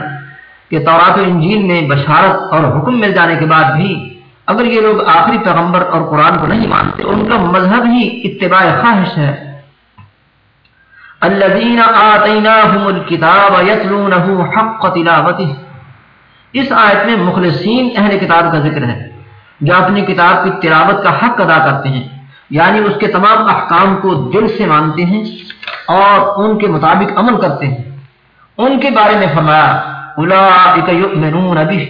Speaker 1: کہ تورات و انجیل میں بشارت اور حکم مل جانے کے بعد بھی اگر یہ لوگ آخری پیغمبر اور قرآن کو نہیں مانتے، ان کا مذہب ہی اتباع خواہش ہے۔ الذين آتيناهم الكتاب يتلونه حق تلاوته اس آیت میں مخلصین اہل کتاب کا ذکر ہے، جو اپنی کتاب کی تلاوت کا حق ادا کرتے ہیں۔ یعنی اس کے تمام احکام کو دل سے مانتے ہیں اور ان کے مطابق عمل کرتے ہیں۔ ان کے بارے میں فرمایا اولئک یؤمنون به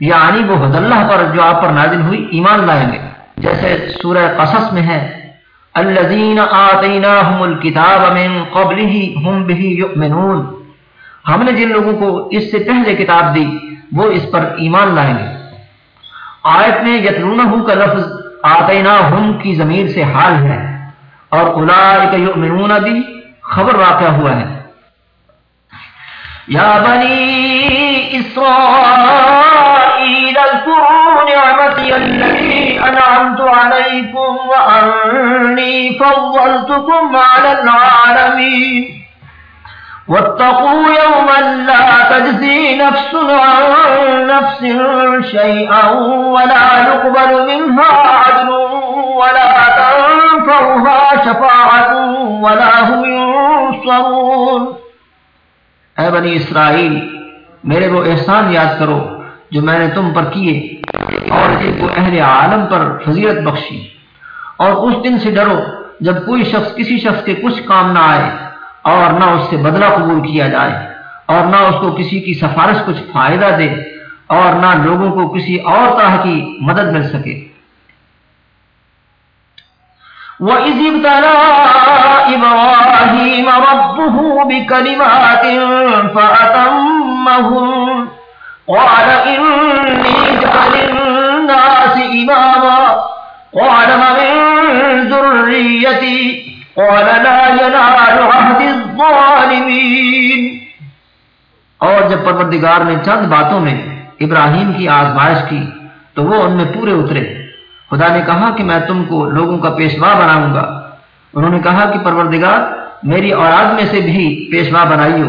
Speaker 1: یعنی وہ حد اللہ پر جو آپ پر نازل ہوئی ایمان لائیں گے۔ جیسے سورہ قصص میں ہے، الذین آتیناہم الكتاب من قبلہ ہم به یؤمنون ہم نے جن لوگوں کو اس سے پہلے کتاب دی، وہ اس پر ایمان لائیں گے۔ آیت میں یتلونہ کا لفظ آتیناہم کی ضمیر سے حال ہے اور اولئک یؤمنون بھی خبر واقع ہوا ہے۔
Speaker 2: یا بنی اسرائیل اذکروا نعمتی الذی انعمت علیکم وانی فضلتکم علی العالمین۔ واتقوا يوما لا تجزي نفس عن نفس شيئا ولا يقبل منها عدل ولا تنفعها شفاعة ولا هم ينصرون۔
Speaker 1: اے بنی اسرائیل، میرے وہ احسان یاد کرو جو میں نے تم پر کیے اور جن کو اہل عالم پر فضیلت بخشی۔ اور اس دن سے ڈرو جب کوئی شخص کسی شخص کے کچھ کام نہ آئے۔ اور نہ اس سے بدلہ قبول کیا جائے اور نہ اس کو کسی کی سفارش کچھ فائدہ دے اور نہ لوگوں کو کسی اور طرح کی مدد مل سکے۔
Speaker 2: وَإِذِ ابْتَلَى إِبْرَاهِيمَ رَبُّهُ بِكَلِمَاتٍ فَأَتَمَّهُنَّ قَالَ إِنِّي جَعَلِ النَّاسِ إِمَامًا قَالَ وَمِن ذُرِّيَّتِي قال لا ينال عهد الظالمين۔
Speaker 1: اور جب پروردگار نے چند باتوں میں ابراہیم کی آزمائش کی، تو وہ ان میں پورے اترے۔ خدا نے کہا کہ میں تم کو لوگوں کا پیشوا بناؤں گا۔ انہوں نے کہا کہ پروردگار، میری اولاد میں سے بھی پیشوا بنائیو۔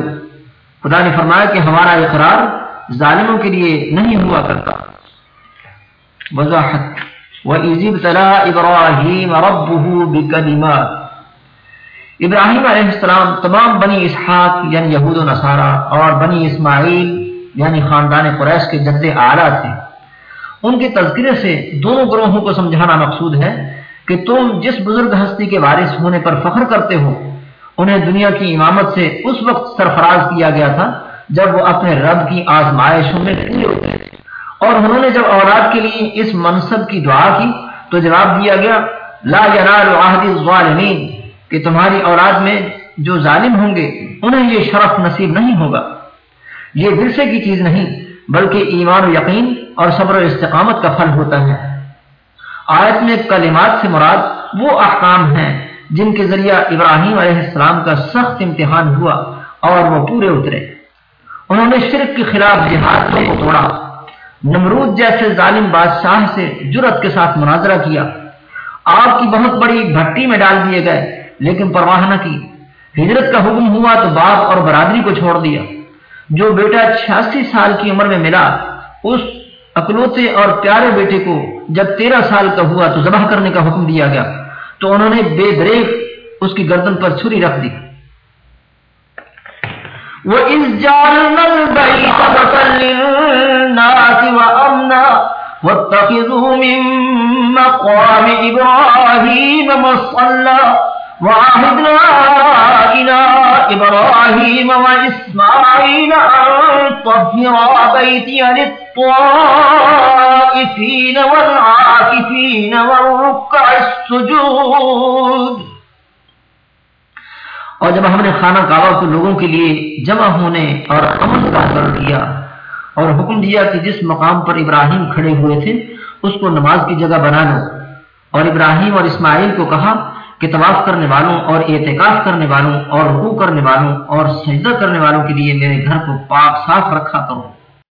Speaker 1: خدا نے فرمایا کہ ہمارا اقرار ظالموں کے لیے نہیں ہوا کرتا۔ وضاحت۔ وَإِذِ ابْتَلَى إِبْرَاهِيمَ رَبُّهُ بِكَلِمَاتٍ۔ ابراہیم علیہ السلام، تمام بنی اسحاق یعنی یہود و نصارہ اور بنی اسماعیل یعنی خاندان قریش کے جد اعلیٰ تھے۔ ان کے تذکرے سے دونوں گروہوں کو سمجھانا مقصود ہے کہ تم جس بزرگ ہستی کے وارث ہونے پر فخر کرتے ہو، انہیں دنیا کی امامت سے اس وقت سرفراز کیا گیا تھا جب وہ اپنے رب کی آزمائشوں میں ہوتے اور انہوں نے جب اولاد کے لیے اس منصب کی دعا کی تو جواب دیا گیا، لا ینال عہد الظالمین۔ کہ تمہاری اولاد میں جو ظالم ہوں گے، انہیں یہ شرف نصیب نہیں ہوگا۔ یہ ورثے کی چیز نہیں، بلکہ ایمان و یقین اور صبر و استقامت کا پھل ہوتا ہے۔ آیت میں کلمات سے مراد وہ احکام ہیں جن کے ذریعہ ابراہیم علیہ السلام کا سخت امتحان ہوا اور وہ پورے اترے۔ انہوں نے شرک کے خلاف جہاد کو توڑا۔ نمرود جیسے ظالم بادشاہ سے جرت کے ساتھ مناظرہ کیا۔ آپ کی بہت بڑی بھٹی میں ڈال دیے گئے۔ لیکن پرواہ نہ کی۔ ہجرت کا حکم ہوا تو باپ اور برادری کو چھوڑ دیا۔ جو بیٹا چھیاسی سال کی عمر میں ملا، اس اکلوتے اور پیارے بیٹے کو جب تیرہ سال کا ہوا تو ذبح کرنے کا حکم دیا گیا۔ تو انہوں نے بے دریک اس کی گردن پر چھری رکھ دی۔
Speaker 2: وَإِذْ جَعَلْنَا الْبَيْتَ لِلنَّاسِ وَأَمْنًا وَاتَّخِذُوا مِن مَّقَامِ إِبْرَاهِيمَ مُصَلًّى وعهدنا إلى إبراهيم وإسماعيل أن طهر بيتي للطائفين والعاكفين والركع السجود.
Speaker 1: اور جب ہم نے خانہ کعبہ کو لوگوں کے لیے جمع ہونے اور امن کا کر دیا اور حکم دیا کہ جس مقام پر ابراہیم کھڑے ہوئے تھے، اس کو نماز کی جگہ بنا لو اور ابراہیم اور اسماعیل کو کہا کہ طواف کرنے والوں اور اعتکاف کرنے والوں اور رکوع کرنے والوں اور سجدہ کرنے والوں کے لیے میرے گھر کو پاک صاف رکھا کرو۔